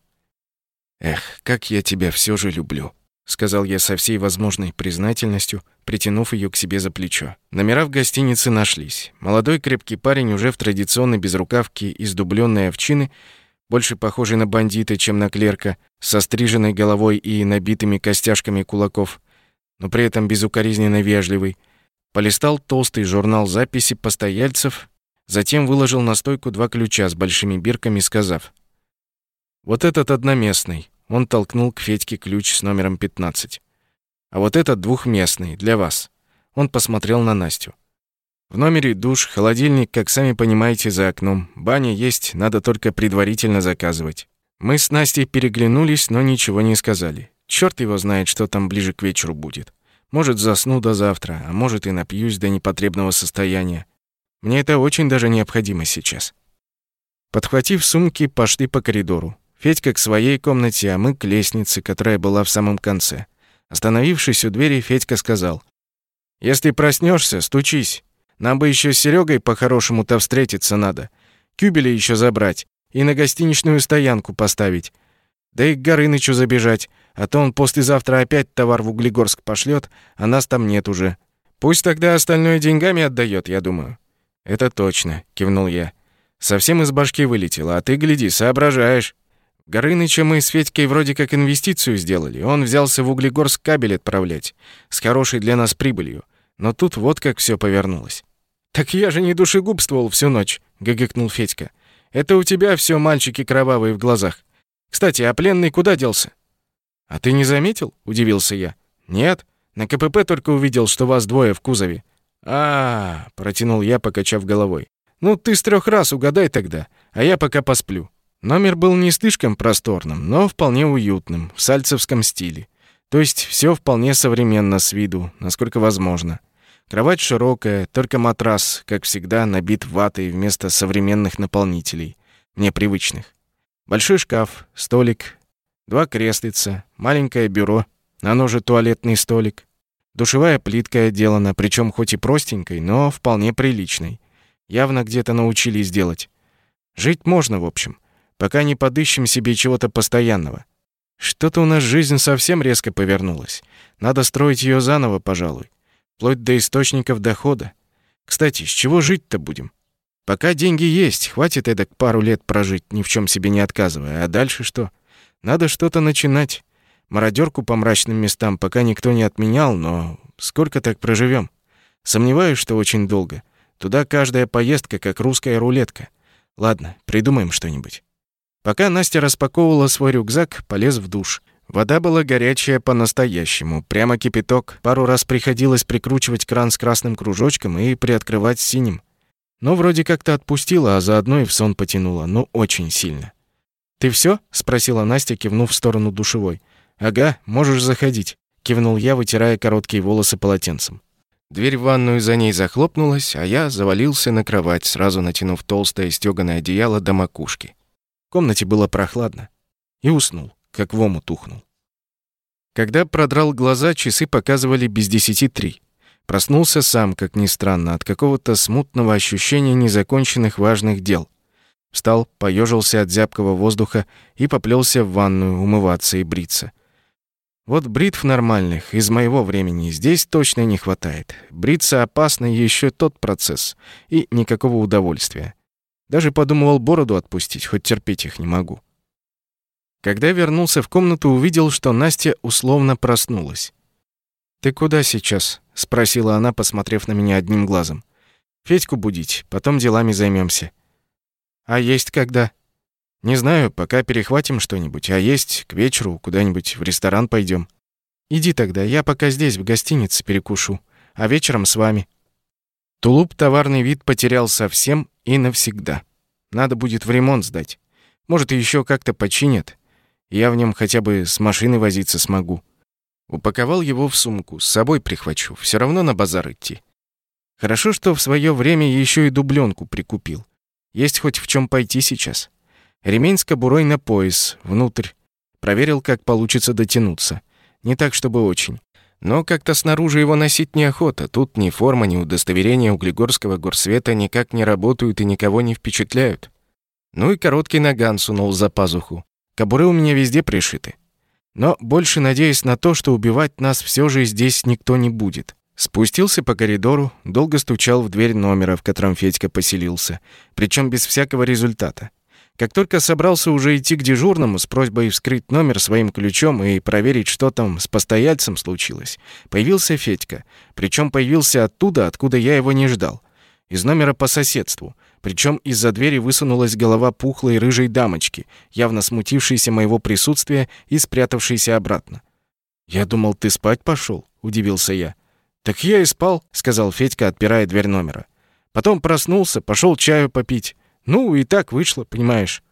Эх, как я тебя все же люблю, сказал я со всей возможной признательностью, притянув ее к себе за плечо. Номера в гостинице нашлись. Молодой крепкий парень уже в традиционной безрукавке из дубленной овчины, больше похожий на бандита, чем на клерка, со стриженной головой и набитыми костяшками кулаков, но при этом безукоризненно вежливый, полистал толстый журнал записи постояльцев, затем выложил на стойку два ключа с большими бирками, сказав: "Вот этот одноместный". Он толкнул к Федьке ключ с номером 15. А вот этот двухместный для вас. Он посмотрел на Настю. В номере душ, холодильник, как сами понимаете, за окном. Баня есть, надо только предварительно заказывать. Мы с Настей переглянулись, но ничего не сказали. Черт его знает, что там ближе к вечеру будет. Может, засну до завтра, а может и напьюсь до непотребного состояния. Мне это очень даже необходимо сейчас. Подхватив сумки, пошли по коридору. Федька к своей комнате, а мы к лестнице, которая была в самом конце. Остановившись у двери, Федька сказал: "Если проснешься, стучись. Нам бы еще с Серегой по-хорошему-то встретиться надо. Кюбели еще забрать и на гостиничную стоянку поставить. Да и к Горынычу забежать, а то он послезавтра опять товар в Углегорск пошлет, а нас там нет уже. Пусть тогда остальное деньгами отдает, я думаю». «Это точно», — кивнул я. «Совсем из башки вылетело, а ты, гляди, соображаешь». Горыныча мы с Федькой вроде как инвестицию сделали. Он взялся в Углегорск кабель отправлять. С хорошей для нас прибылью. Но тут вот как все повернулось. «Так я же не душегубствовал всю ночь», — гогекнул Федька. «Это у тебя все мальчики кровавые в глазах. Кстати, а пленный куда делся?» «А ты не заметил?» — удивился я. «Нет, на КПП только увидел, что вас двое в кузове». А, -а, -а протянул я, покачав головой. «Ну, ты с трех раз угадай тогда, а я пока посплю». Номер был не слишком просторным, но вполне уютным, в сальцевском стиле. То есть все вполне современно с виду, насколько возможно. Кровать широкая, только матрас, как всегда, набит ватой вместо современных наполнителей, мне привычных. Большой шкаф, столик, два креслица, маленькое бюро, оно же туалетный столик. Душевая плитка отделана, причем хоть и простенькой, но вполне приличной. Явно где-то научились делать. Жить можно, в общем пока не подыщем себе чего-то постоянного. Что-то у нас жизнь совсем резко повернулась. Надо строить ее заново, пожалуй. Вплоть до источников дохода. Кстати, с чего жить-то будем? Пока деньги есть, хватит эдак пару лет прожить, ни в чем себе не отказывая. А дальше что? Надо что-то начинать. Мародерку по мрачным местам пока никто не отменял, но сколько так проживем? Сомневаюсь, что очень долго. Туда каждая поездка как русская рулетка. Ладно, придумаем что-нибудь. Пока Настя распаковывала свой рюкзак, полез в душ. Вода была горячая по-настоящему, прямо кипяток. Пару раз приходилось прикручивать кран с красным кружочком и приоткрывать синим. Но вроде как-то отпустила, а заодно и в сон потянула, но очень сильно. «Ты все? спросила Настя, кивнув в сторону душевой. «Ага, можешь заходить», — кивнул я, вытирая короткие волосы полотенцем. Дверь в ванную за ней захлопнулась, а я завалился на кровать, сразу натянув толстое стёганое одеяло до макушки комнате было прохладно. И уснул, как в омут ухнул. Когда продрал глаза, часы показывали без десяти три. Проснулся сам, как ни странно, от какого-то смутного ощущения незаконченных важных дел. Встал, поежился от зябкого воздуха и поплелся в ванную умываться и бриться. Вот бритв нормальных из моего времени здесь точно не хватает. Бриться опасно еще тот процесс и никакого удовольствия. Даже подумывал бороду отпустить, хоть терпеть их не могу. Когда вернулся в комнату, увидел, что Настя условно проснулась. «Ты куда сейчас?» — спросила она, посмотрев на меня одним глазом. «Федьку будить, потом делами займемся. «А есть когда?» «Не знаю, пока перехватим что-нибудь, а есть к вечеру куда-нибудь в ресторан пойдем. «Иди тогда, я пока здесь, в гостинице, перекушу, а вечером с вами». Тулуп товарный вид потерял совсем и навсегда. Надо будет в ремонт сдать. Может, еще как-то починят. Я в нем хотя бы с машины возиться смогу. Упаковал его в сумку, с собой прихвачу. Все равно на базар идти. Хорошо, что в свое время еще и дубленку прикупил. Есть хоть в чем пойти сейчас. Ремень с кобурой на пояс, внутрь. Проверил, как получится дотянуться. Не так, чтобы очень. Но как-то снаружи его носить неохота. Тут ни форма, ни удостоверение Углегорского горсвета никак не работают и никого не впечатляют. Ну и короткий наган сунул за пазуху. Кобуры у меня везде пришиты. Но больше надеюсь на то, что убивать нас все же здесь никто не будет. Спустился по коридору, долго стучал в дверь номера, в котором Федька поселился, причем без всякого результата. Как только собрался уже идти к дежурному с просьбой вскрыть номер своим ключом и проверить, что там с постояльцем случилось, появился Федька. Причем появился оттуда, откуда я его не ждал. Из номера по соседству. Причем из-за двери высунулась голова пухлой рыжей дамочки, явно смутившейся моего присутствия и спрятавшейся обратно. «Я думал, ты спать пошел, удивился я. «Так я и спал», — сказал Федька, отпирая дверь номера. Потом проснулся, пошел чаю попить. Ну, и так вышло, понимаешь.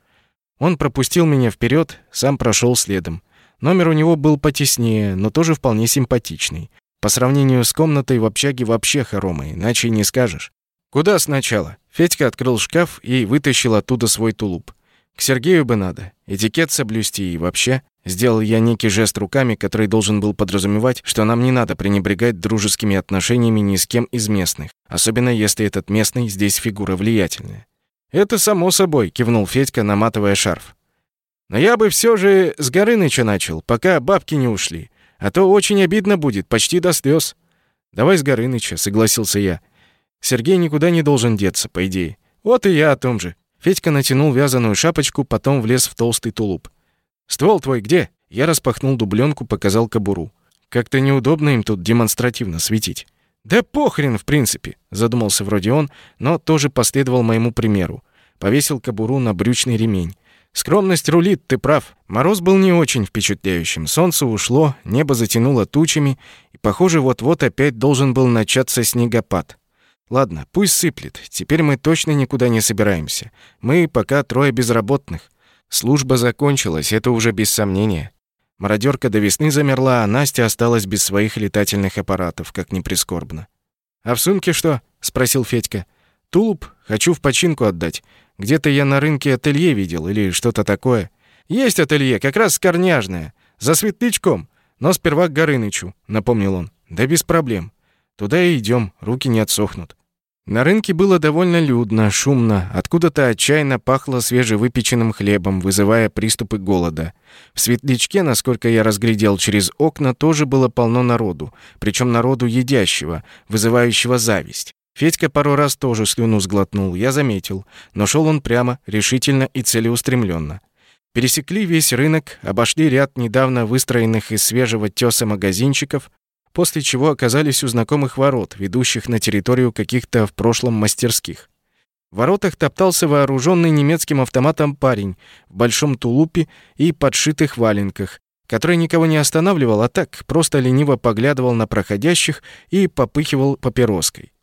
Он пропустил меня вперед, сам прошел следом. Номер у него был потеснее, но тоже вполне симпатичный. По сравнению с комнатой в общаге вообще хоромы, иначе не скажешь. «Куда сначала?» Федька открыл шкаф и вытащил оттуда свой тулуп. «К Сергею бы надо. Этикет соблюсти и вообще...» Сделал я некий жест руками, который должен был подразумевать, что нам не надо пренебрегать дружескими отношениями ни с кем из местных, особенно если этот местный здесь фигура влиятельная. «Это само собой», — кивнул Федька, наматывая шарф. «Но я бы все же с Горыныча начал, пока бабки не ушли. А то очень обидно будет, почти до слез». «Давай с Горыныча», — согласился я. «Сергей никуда не должен деться, по идее». «Вот и я о том же». Федька натянул вязаную шапочку, потом влез в толстый тулуп. «Ствол твой где?» Я распахнул дубленку, показал кобуру. Как-то неудобно им тут демонстративно светить. «Да похрен, в принципе», — задумался вроде он, но тоже последовал моему примеру. Повесил кобуру на брючный ремень. «Скромность рулит, ты прав. Мороз был не очень впечатляющим. Солнце ушло, небо затянуло тучами, и, похоже, вот-вот опять должен был начаться снегопад. Ладно, пусть сыплет. Теперь мы точно никуда не собираемся. Мы пока трое безработных. Служба закончилась, это уже без сомнения. Мародерка до весны замерла, а Настя осталась без своих летательных аппаратов, как ни прискорбно. «А в сумке что?» — спросил Федька. «Тулуп? Хочу в починку отдать. Где-то я на рынке ателье видел или что-то такое. Есть ателье, как раз скорняжное. За светлячком. Но сперва к Горынычу», — напомнил он. «Да без проблем. Туда и идем, руки не отсохнут». На рынке было довольно людно, шумно, откуда-то отчаянно пахло свежевыпеченным хлебом, вызывая приступы голода. В светлячке, насколько я разглядел через окна, тоже было полно народу, причем народу едящего, вызывающего зависть. Федька пару раз тоже слюну сглотнул, я заметил, но шел он прямо, решительно и целеустремленно. Пересекли весь рынок, обошли ряд недавно выстроенных из свежего теса магазинчиков, после чего оказались у знакомых ворот, ведущих на территорию каких-то в прошлом мастерских. В воротах топтался вооруженный немецким автоматом парень в большом тулупе и подшитых валенках, который никого не останавливал, а так просто лениво поглядывал на проходящих и попыхивал папироской.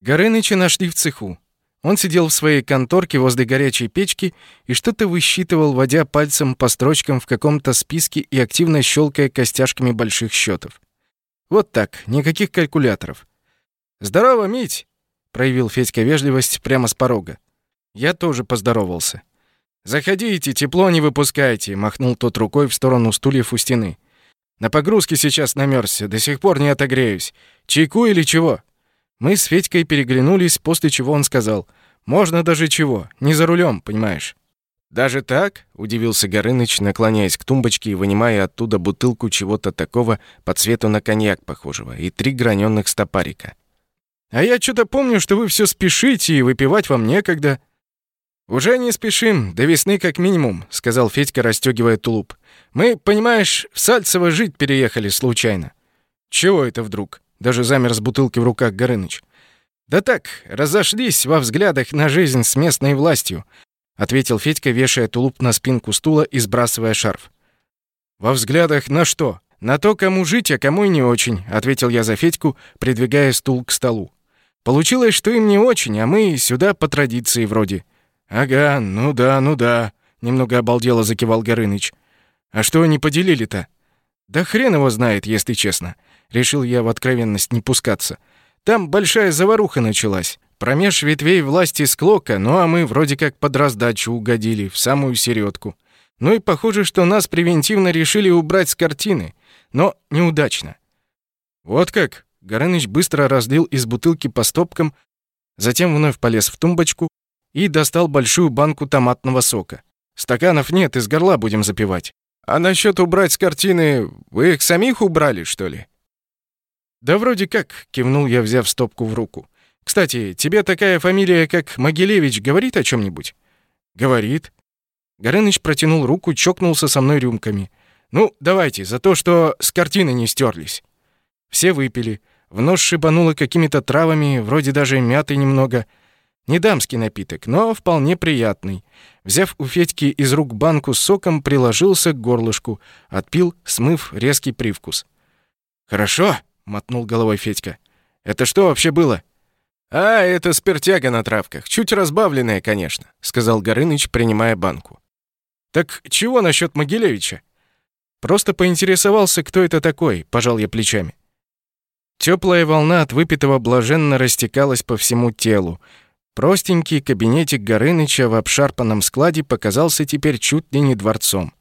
Горыныча нашли в цеху. Он сидел в своей конторке возле горячей печки и что-то высчитывал, водя пальцем по строчкам в каком-то списке и активно щелкая костяшками больших счетов. Вот так, никаких калькуляторов. «Здорово, Мить!» — проявил Федька вежливость прямо с порога. Я тоже поздоровался. «Заходите, тепло не выпускайте», — махнул тот рукой в сторону стульев у стены. «На погрузке сейчас намерзся, до сих пор не отогреюсь. Чайку или чего?» Мы с Федькой переглянулись, после чего он сказал, «Можно даже чего, не за рулем, понимаешь». «Даже так?» — удивился Горыныч, наклоняясь к тумбочке и вынимая оттуда бутылку чего-то такого по цвету на коньяк похожего и три граненых стопарика. «А я что-то помню, что вы все спешите и выпивать вам некогда». «Уже не спешим, до весны как минимум», — сказал Федька, расстегивая тулуп. «Мы, понимаешь, в Сальцево жить переехали случайно». «Чего это вдруг?» — даже замер с бутылкой в руках Горыныч. «Да так, разошлись во взглядах на жизнь с местной властью ответил Федька, вешая тулуп на спинку стула и сбрасывая шарф. Во взглядах на что? На то, кому жить, а кому и не очень, ответил я за Федьку, придвигая стул к столу. Получилось, что им не очень, а мы сюда по традиции вроде. Ага, ну да, ну да, немного обалдело закивал Горыныч. А что они поделили-то? Да хрен его знает, если честно. Решил я в откровенность не пускаться. Там большая заваруха началась. Промеж ветвей власти склока, ну а мы вроде как под раздачу угодили, в самую середку. Ну и похоже, что нас превентивно решили убрать с картины, но неудачно. Вот как? Горыныч быстро разлил из бутылки по стопкам, затем вновь полез в тумбочку и достал большую банку томатного сока. Стаканов нет, из горла будем запивать. А насчет убрать с картины, вы их самих убрали, что ли? Да вроде как, кивнул я, взяв стопку в руку. Кстати, тебе такая фамилия, как Могилевич, говорит о чем нибудь Говорит. Горыныч протянул руку, чокнулся со мной рюмками. Ну, давайте, за то, что с картины не стерлись. Все выпили. В нос шибануло какими-то травами, вроде даже мяты немного. Не дамский напиток, но вполне приятный. Взяв у Федьки из рук банку с соком, приложился к горлышку, отпил, смыв резкий привкус. «Хорошо», — мотнул головой Федька. «Это что вообще было?» «А, это спиртяга на травках, чуть разбавленная, конечно», — сказал Горыныч, принимая банку. «Так чего насчет Могилевича?» «Просто поинтересовался, кто это такой», — пожал я плечами. Теплая волна от выпитого блаженно растекалась по всему телу, Простенький кабинетик Горыныча в обшарпанном складе показался теперь чуть ли не дворцом.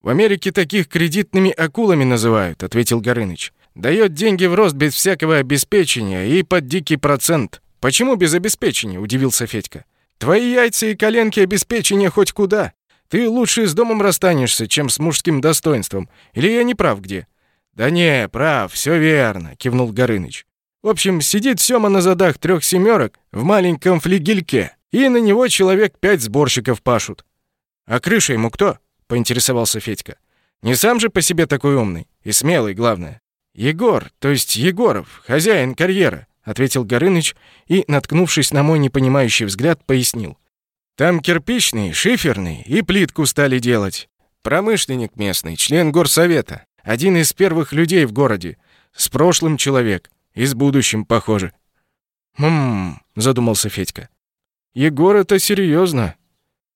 «В Америке таких кредитными акулами называют», — ответил Горыныч. «Дает деньги в рост без всякого обеспечения и под дикий процент». «Почему без обеспечения?» — удивился Федька. «Твои яйца и коленки обеспечения хоть куда. Ты лучше с домом расстанешься, чем с мужским достоинством. Или я не прав где?» «Да не, прав, все верно», — кивнул Горыныч. В общем, сидит Сёма на задах трех семерок в маленьком флигельке, и на него человек пять сборщиков пашут. А крыша ему кто? поинтересовался Федька. Не сам же по себе такой умный и смелый, главное. Егор, то есть Егоров, хозяин карьера, ответил Горыныч и, наткнувшись на мой непонимающий взгляд, пояснил. Там кирпичный, шиферный и плитку стали делать. Промышленник местный, член горсовета, один из первых людей в городе, с прошлым человек. И с будущим, похоже. «Хм...» — задумался Федька. «Егор, это серьезно.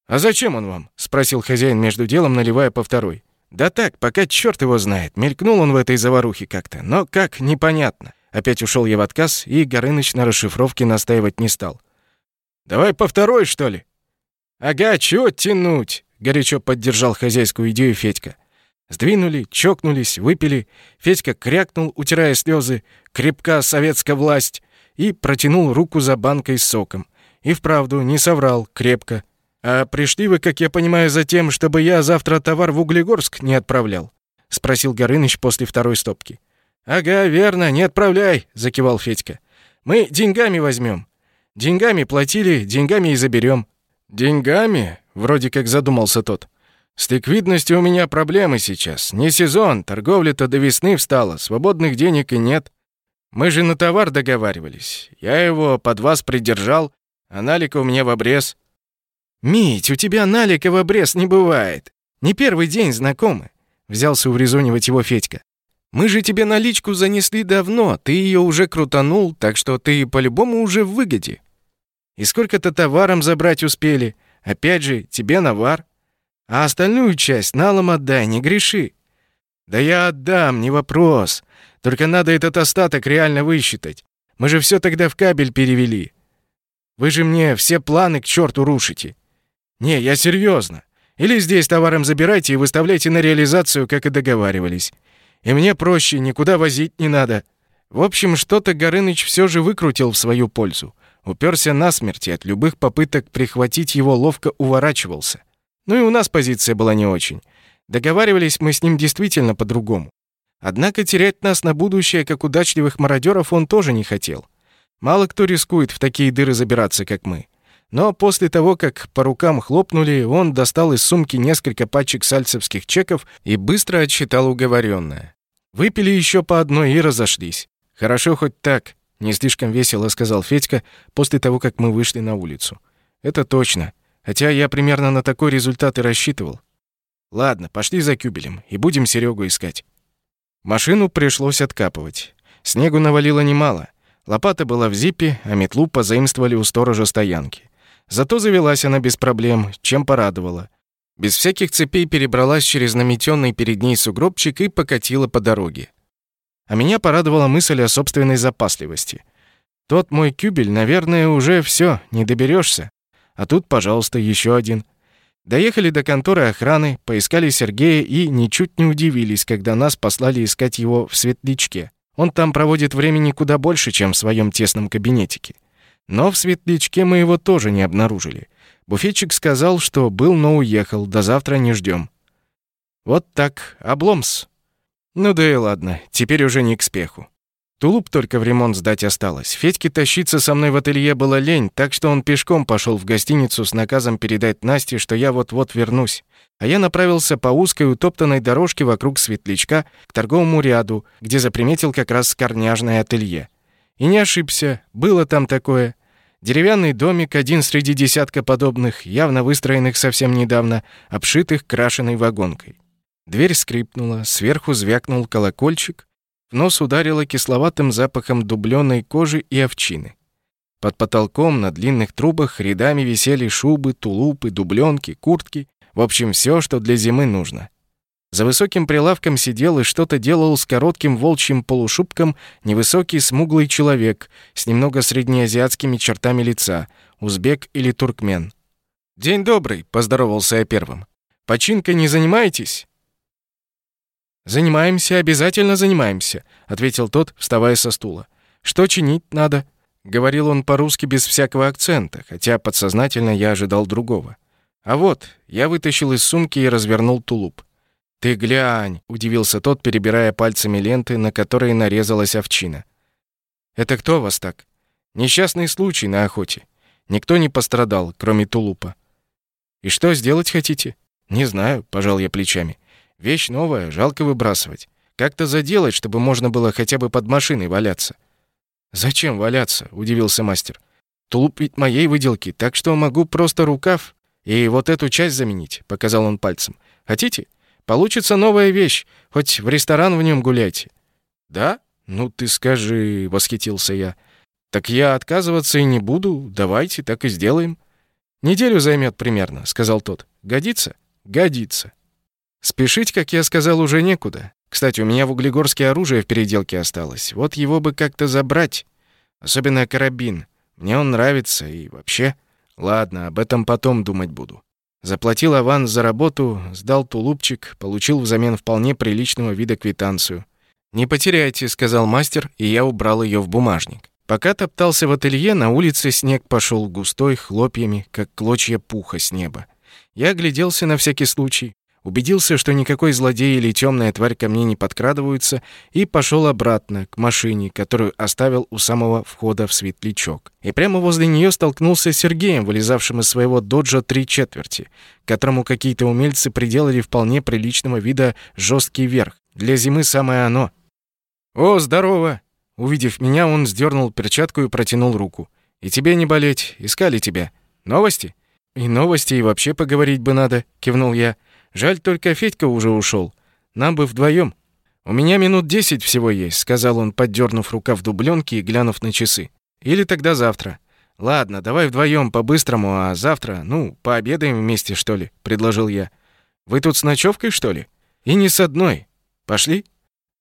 «А зачем он вам?» — спросил хозяин между делом, наливая по второй. «Да так, пока черт его знает. Мелькнул он в этой заварухе как-то. Но как, непонятно». Опять ушел я в отказ, и Горыныч на расшифровке настаивать не стал. «Давай по второй, что ли?» «Ага, чего тянуть?» — горячо поддержал хозяйскую идею Федька. Сдвинули, чокнулись, выпили. Федька крякнул, утирая слезы. Крепка советская власть. И протянул руку за банкой с соком. И вправду не соврал, крепко. «А пришли вы, как я понимаю, за тем, чтобы я завтра товар в Углегорск не отправлял?» — спросил Горыныч после второй стопки. «Ага, верно, не отправляй», — закивал Федька. «Мы деньгами возьмем. Деньгами платили, деньгами и заберем». «Деньгами?» — вроде как задумался тот. С ликвидностью у меня проблемы сейчас. Не сезон, торговля-то до весны встала, свободных денег и нет. Мы же на товар договаривались. Я его под вас придержал, а налика у меня в обрез. Мить, у тебя налика в обрез не бывает. Не первый день знакомы. Взялся урезонивать его Федька. Мы же тебе наличку занесли давно, ты ее уже крутанул, так что ты по-любому уже в выгоде. И сколько-то товаром забрать успели. Опять же, тебе навар. А остальную часть налом отдай, не греши. Да я отдам, не вопрос. Только надо этот остаток реально высчитать. Мы же все тогда в кабель перевели. Вы же мне все планы к черту рушите. Не, я серьезно. Или здесь товаром забирайте и выставляйте на реализацию, как и договаривались. И мне проще, никуда возить не надо. В общем, что-то Горыныч все же выкрутил в свою пользу. Уперся насмерть и от любых попыток прихватить его ловко уворачивался. Ну и у нас позиция была не очень. Договаривались мы с ним действительно по-другому. Однако терять нас на будущее, как удачливых мародеров, он тоже не хотел. Мало кто рискует в такие дыры забираться, как мы. Но после того, как по рукам хлопнули, он достал из сумки несколько пачек сальцевских чеков и быстро отсчитал уговоренное. Выпили еще по одной и разошлись. «Хорошо хоть так», — не слишком весело сказал Федька после того, как мы вышли на улицу. «Это точно. Хотя я примерно на такой результат и рассчитывал. Ладно, пошли за кюбелем и будем Серегу искать. Машину пришлось откапывать. Снегу навалило немало. Лопата была в зипе, а метлу позаимствовали у сторожа стоянки. Зато завелась она без проблем, чем порадовала. Без всяких цепей перебралась через наметенный перед ней сугробчик и покатила по дороге. А меня порадовала мысль о собственной запасливости. Тот мой кюбель, наверное, уже все, не доберешься. А тут, пожалуйста, еще один. Доехали до конторы охраны, поискали Сергея и ничуть не удивились, когда нас послали искать его в Светлячке. Он там проводит времени куда больше, чем в своем тесном кабинетике. Но в Светлячке мы его тоже не обнаружили. Буфетчик сказал, что был, но уехал, до завтра не ждем. Вот так, обломс. Ну да и ладно, теперь уже не к спеху. Тулуп только в ремонт сдать осталось. Федьке тащиться со мной в ателье было лень, так что он пешком пошел в гостиницу с наказом передать Насте, что я вот-вот вернусь. А я направился по узкой утоптанной дорожке вокруг Светлячка к торговому ряду, где заприметил как раз скорняжное ателье. И не ошибся, было там такое. Деревянный домик, один среди десятка подобных, явно выстроенных совсем недавно, обшитых крашеной вагонкой. Дверь скрипнула, сверху звякнул колокольчик, в нос ударило кисловатым запахом дубленой кожи и овчины. Под потолком на длинных трубах рядами висели шубы, тулупы, дубленки, куртки, в общем, все, что для зимы нужно. За высоким прилавком сидел и что-то делал с коротким волчьим полушубком невысокий смуглый человек с немного среднеазиатскими чертами лица, узбек или туркмен. «День добрый», — поздоровался я первым. «Починкой не занимаетесь?» «Занимаемся, обязательно занимаемся», — ответил тот, вставая со стула. «Что чинить надо?» — говорил он по-русски без всякого акцента, хотя подсознательно я ожидал другого. «А вот», — я вытащил из сумки и развернул тулуп. «Ты глянь!» — удивился тот, перебирая пальцами ленты, на которые нарезалась овчина. «Это кто вас так?» «Несчастный случай на охоте. Никто не пострадал, кроме тулупа». «И что сделать хотите?» «Не знаю», — пожал я плечами. Вещь новая, жалко выбрасывать. Как-то заделать, чтобы можно было хотя бы под машиной валяться. Зачем валяться? удивился мастер. Тулуп ведь моей выделки, так что могу просто рукав и вот эту часть заменить, показал он пальцем. Хотите? Получится новая вещь, хоть в ресторан в нем гуляйте. Да? Ну ты скажи, восхитился я. Так я отказываться и не буду. Давайте, так и сделаем. Неделю займет примерно, сказал тот. Годится? Годится. Спешить, как я сказал, уже некуда. Кстати, у меня в Углегорске оружие в переделке осталось. Вот его бы как-то забрать. Особенно карабин. Мне он нравится и вообще... Ладно, об этом потом думать буду. Заплатил аванс за работу, сдал тулупчик, получил взамен вполне приличного вида квитанцию. «Не потеряйте», — сказал мастер, и я убрал ее в бумажник. Пока топтался в ателье, на улице снег пошел густой, хлопьями, как клочья пуха с неба. Я огляделся на всякий случай убедился, что никакой злодей или темная тварь ко мне не подкрадываются, и пошел обратно к машине, которую оставил у самого входа в светлячок. И прямо возле нее столкнулся с Сергеем, вылезавшим из своего доджа три четверти, которому какие-то умельцы приделали вполне приличного вида жесткий верх. Для зимы самое оно. «О, здорово!» Увидев меня, он сдернул перчатку и протянул руку. «И тебе не болеть, искали тебя. Новости?» «И новости, и вообще поговорить бы надо», — кивнул я. Жаль, только Федька уже ушел. Нам бы вдвоем. У меня минут десять всего есть, сказал он, поддернув рукав дубленки и глянув на часы. Или тогда завтра. Ладно, давай вдвоем по-быстрому, а завтра, ну, пообедаем вместе, что ли, предложил я. Вы тут с ночевкой, что ли? И не с одной. Пошли?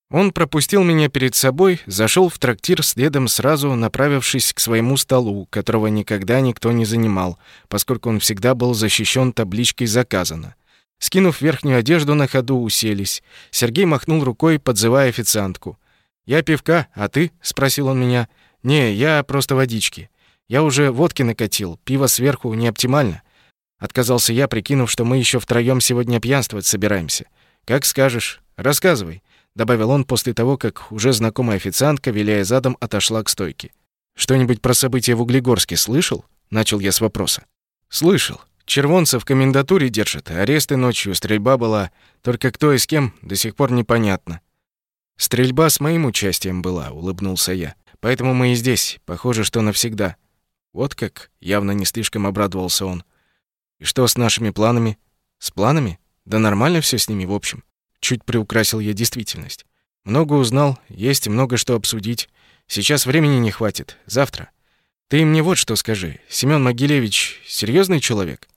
Он пропустил меня перед собой, зашел в трактир следом сразу, направившись к своему столу, которого никогда никто не занимал, поскольку он всегда был защищен табличкой «Заказано». Скинув верхнюю одежду на ходу, уселись. Сергей махнул рукой, подзывая официантку. «Я пивка, а ты?» — спросил он меня. «Не, я просто водички. Я уже водки накатил, пиво сверху не оптимально». Отказался я, прикинув, что мы еще втроем сегодня пьянствовать собираемся. «Как скажешь. Рассказывай», — добавил он после того, как уже знакомая официантка, виляя задом, отошла к стойке. «Что-нибудь про события в Углегорске слышал?» — начал я с вопроса. «Слышал. Червонца в комендатуре держат, аресты ночью, стрельба была. Только кто и с кем, до сих пор непонятно. Стрельба с моим участием была, улыбнулся я. Поэтому мы и здесь, похоже, что навсегда. Вот как, явно не слишком обрадовался он. И что с нашими планами? С планами? Да нормально все с ними, в общем. Чуть приукрасил я действительность. Много узнал, есть много что обсудить. Сейчас времени не хватит. Завтра. Ты мне вот что скажи. Семён Могилевич серьезный человек?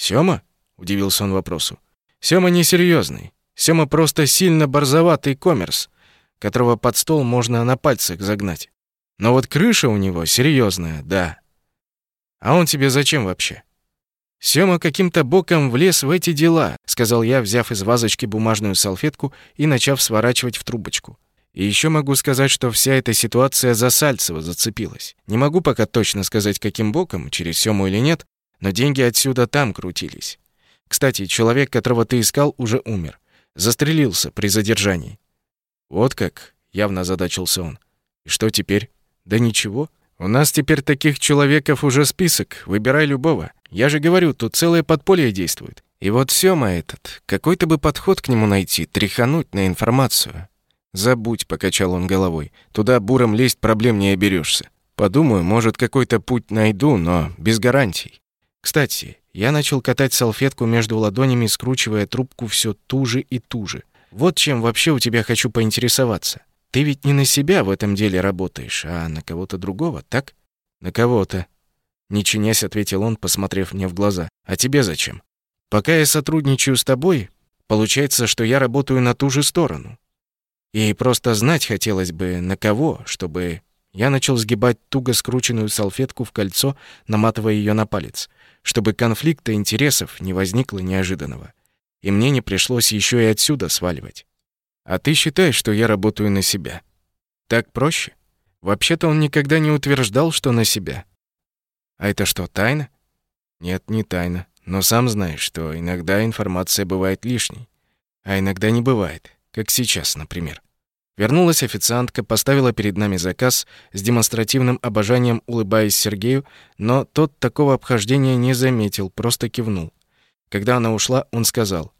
«Сёма?» — удивился он вопросу. «Сёма несерьезный. Сёма просто сильно борзоватый коммерс, которого под стол можно на пальцах загнать». Но вот крыша у него серьезная, да. А он тебе зачем вообще? Сёма каким-то боком влез в эти дела, сказал я, взяв из вазочки бумажную салфетку и начав сворачивать в трубочку. И еще могу сказать, что вся эта ситуация за Сальцева зацепилась. Не могу пока точно сказать, каким боком, через Сёму или нет, но деньги отсюда там крутились. Кстати, человек, которого ты искал, уже умер. Застрелился при задержании. Вот как, явно озадачился он. И что теперь? Да ничего. У нас теперь таких человеков уже список. Выбирай любого. Я же говорю, тут целое подполье действует. И вот Сёма этот, какой-то бы подход к нему найти, тряхануть на информацию. Забудь, покачал он головой. Туда буром лезть проблем не оберешься. Подумаю, может, какой-то путь найду, но без гарантий. Кстати, я начал катать салфетку между ладонями, скручивая трубку все туже и туже. Вот чем вообще у тебя хочу поинтересоваться. Ты ведь не на себя в этом деле работаешь, а на кого-то другого, так? На кого-то, не чинясь, ответил он, посмотрев мне в глаза. «А тебе зачем? Пока я сотрудничаю с тобой, получается, что я работаю на ту же сторону. И просто знать хотелось бы, на кого, чтобы...» Я начал сгибать туго скрученную салфетку в кольцо, наматывая ее на палец, чтобы конфликта интересов не возникло неожиданного. И мне не пришлось еще и отсюда сваливать. «А ты считаешь, что я работаю на себя?» «Так проще?» Вообще-то он никогда не утверждал, что на себя. А это что, тайна? Нет, не тайна. Но сам знаешь, что иногда информация бывает лишней. А иногда не бывает. Как сейчас, например. Вернулась официантка, поставила перед нами заказ, с демонстративным обожанием улыбаясь Сергею, но тот такого обхождения не заметил, просто кивнул. Когда она ушла, он сказал,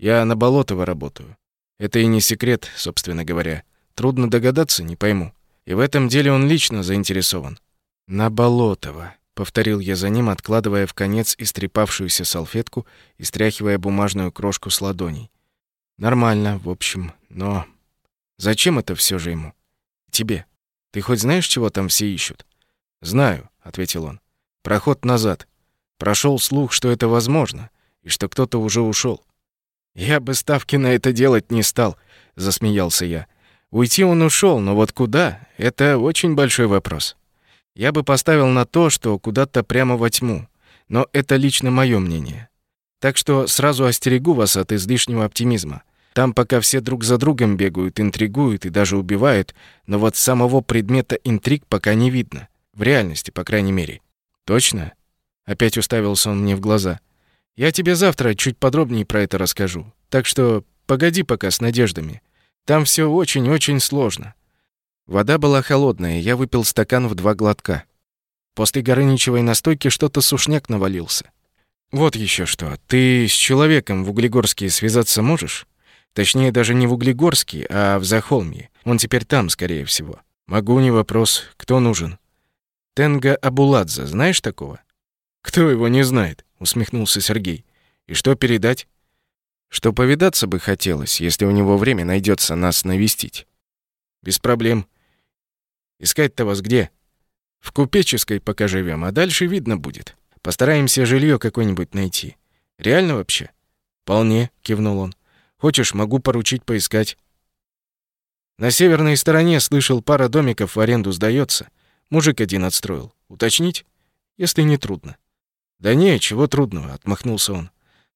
«Я на Болотово работаю. Это и не секрет, собственно говоря. Трудно догадаться, не пойму. И в этом деле он лично заинтересован». «На Болотово», повторил я за ним, откладывая в конец истрепавшуюся салфетку и стряхивая бумажную крошку с ладоней. Нормально, в общем, но зачем это все же ему? Тебе. Ты хоть знаешь, чего там все ищут? Знаю, ответил он. Проход назад. Прошел слух, что это возможно, и что кто-то уже ушел. Я бы ставки на это делать не стал, засмеялся я. Уйти он ушел, но вот куда это очень большой вопрос. Я бы поставил на то, что куда-то прямо во тьму, но это лично мое мнение. Так что сразу остерегу вас от излишнего оптимизма. Там пока все друг за другом бегают, интригуют и даже убивают, но вот самого предмета интриг пока не видно. В реальности, по крайней мере. Точно? Опять уставился он мне в глаза. Я тебе завтра чуть подробнее про это расскажу. Так что погоди пока с надеждами. Там все очень-очень сложно. Вода была холодная, я выпил стакан в два глотка. После горыничевой настойки что-то сушняк навалился. Вот еще что. Ты с человеком в Углегорске связаться можешь? Точнее, даже не в Углегорске, а в Захолмье. Он теперь там, скорее всего. Могу, не вопрос. Кто нужен? Тенга Абуладзе, знаешь такого? Кто его не знает? усмехнулся Сергей. И что передать? Что повидаться бы хотелось, если у него время найдется нас навестить. Без проблем. Искать-то вас где? В купеческой пока живем, а дальше видно будет. Постараемся жилье какое-нибудь найти. Реально вообще? Вполне, кивнул он. Хочешь, могу поручить поискать. На северной стороне слышал, пара домиков в аренду сдается. Мужик один отстроил. Уточнить? Если не трудно. Да не, чего трудного, отмахнулся он.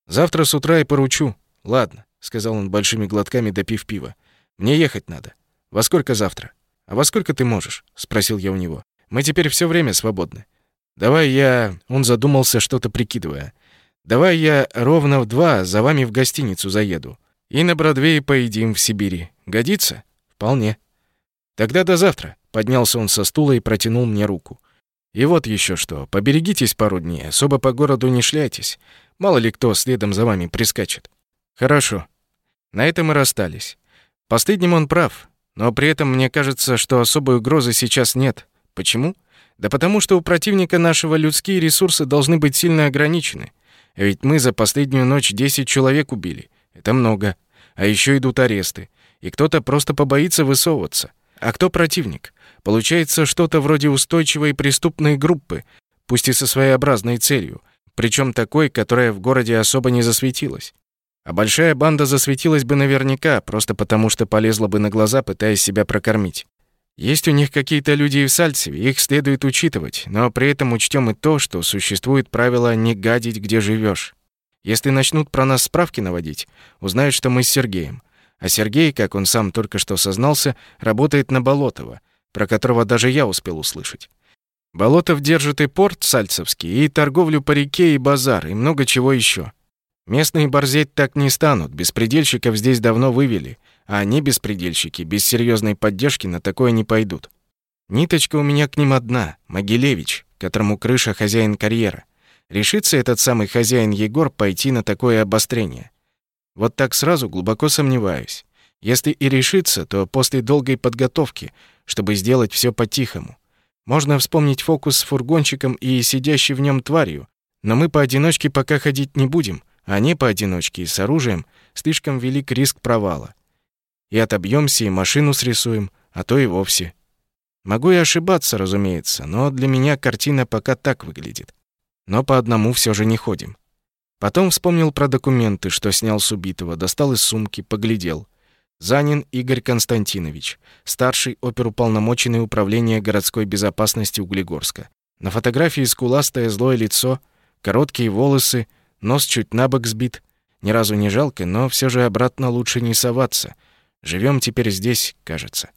Завтра с утра и поручу. Ладно, сказал он большими глотками, допив пива. Мне ехать надо. Во сколько завтра? «А во сколько ты можешь?» — спросил я у него. «Мы теперь все время свободны». «Давай я...» — он задумался, что-то прикидывая. «Давай я ровно в два за вами в гостиницу заеду. И на Бродвее поедим в Сибири. Годится?» «Вполне». «Тогда до завтра», — поднялся он со стула и протянул мне руку. «И вот еще что. Поберегитесь пару дней, особо по городу не шляйтесь. Мало ли кто следом за вами прискачет». «Хорошо». На этом мы расстались. Последним он прав. Но при этом мне кажется, что особой угрозы сейчас нет. Почему? Да потому что у противника нашего людские ресурсы должны быть сильно ограничены. Ведь мы за последнюю ночь 10 человек убили. Это много. А еще идут аресты. И кто-то просто побоится высовываться. А кто противник? Получается что-то вроде устойчивой преступной группы, пусть и со своеобразной целью, причем такой, которая в городе особо не засветилась. А большая банда засветилась бы наверняка, просто потому что полезла бы на глаза, пытаясь себя прокормить. Есть у них какие-то люди и в Сальцеве, их следует учитывать, но при этом учтем и то, что существует правило не гадить, где живешь. Если начнут про нас справки наводить, узнают, что мы с Сергеем. А Сергей, как он сам только что сознался, работает на Болотова, про которого даже я успел услышать. Болотов держит и порт Сальцевский, и торговлю по реке, и базар, и много чего еще. Местные борзеть так не станут, беспредельщиков здесь давно вывели, а они, беспредельщики, без серьезной поддержки на такое не пойдут. Ниточка у меня к ним одна — Могилевич, которому крыша хозяин карьера. Решится этот самый хозяин Егор пойти на такое обострение? Вот так сразу глубоко сомневаюсь. Если и решится, то после долгой подготовки, чтобы сделать все по-тихому. Можно вспомнить фокус с фургончиком и сидящей в нем тварью, но мы поодиночке пока ходить не будем, а не поодиночке и с оружием слишком велик риск провала. И отобьемся, и машину срисуем, а то и вовсе. Могу и ошибаться, разумеется, но для меня картина пока так выглядит. Но по одному все же не ходим. Потом вспомнил про документы, что снял с убитого, достал из сумки, поглядел. Занин Игорь Константинович, старший оперуполномоченный управления городской безопасности Углегорска. На фотографии скуластое злое лицо, короткие волосы, нос чуть набок сбит. Ни разу не жалко, но все же обратно лучше не соваться. Живем теперь здесь, кажется.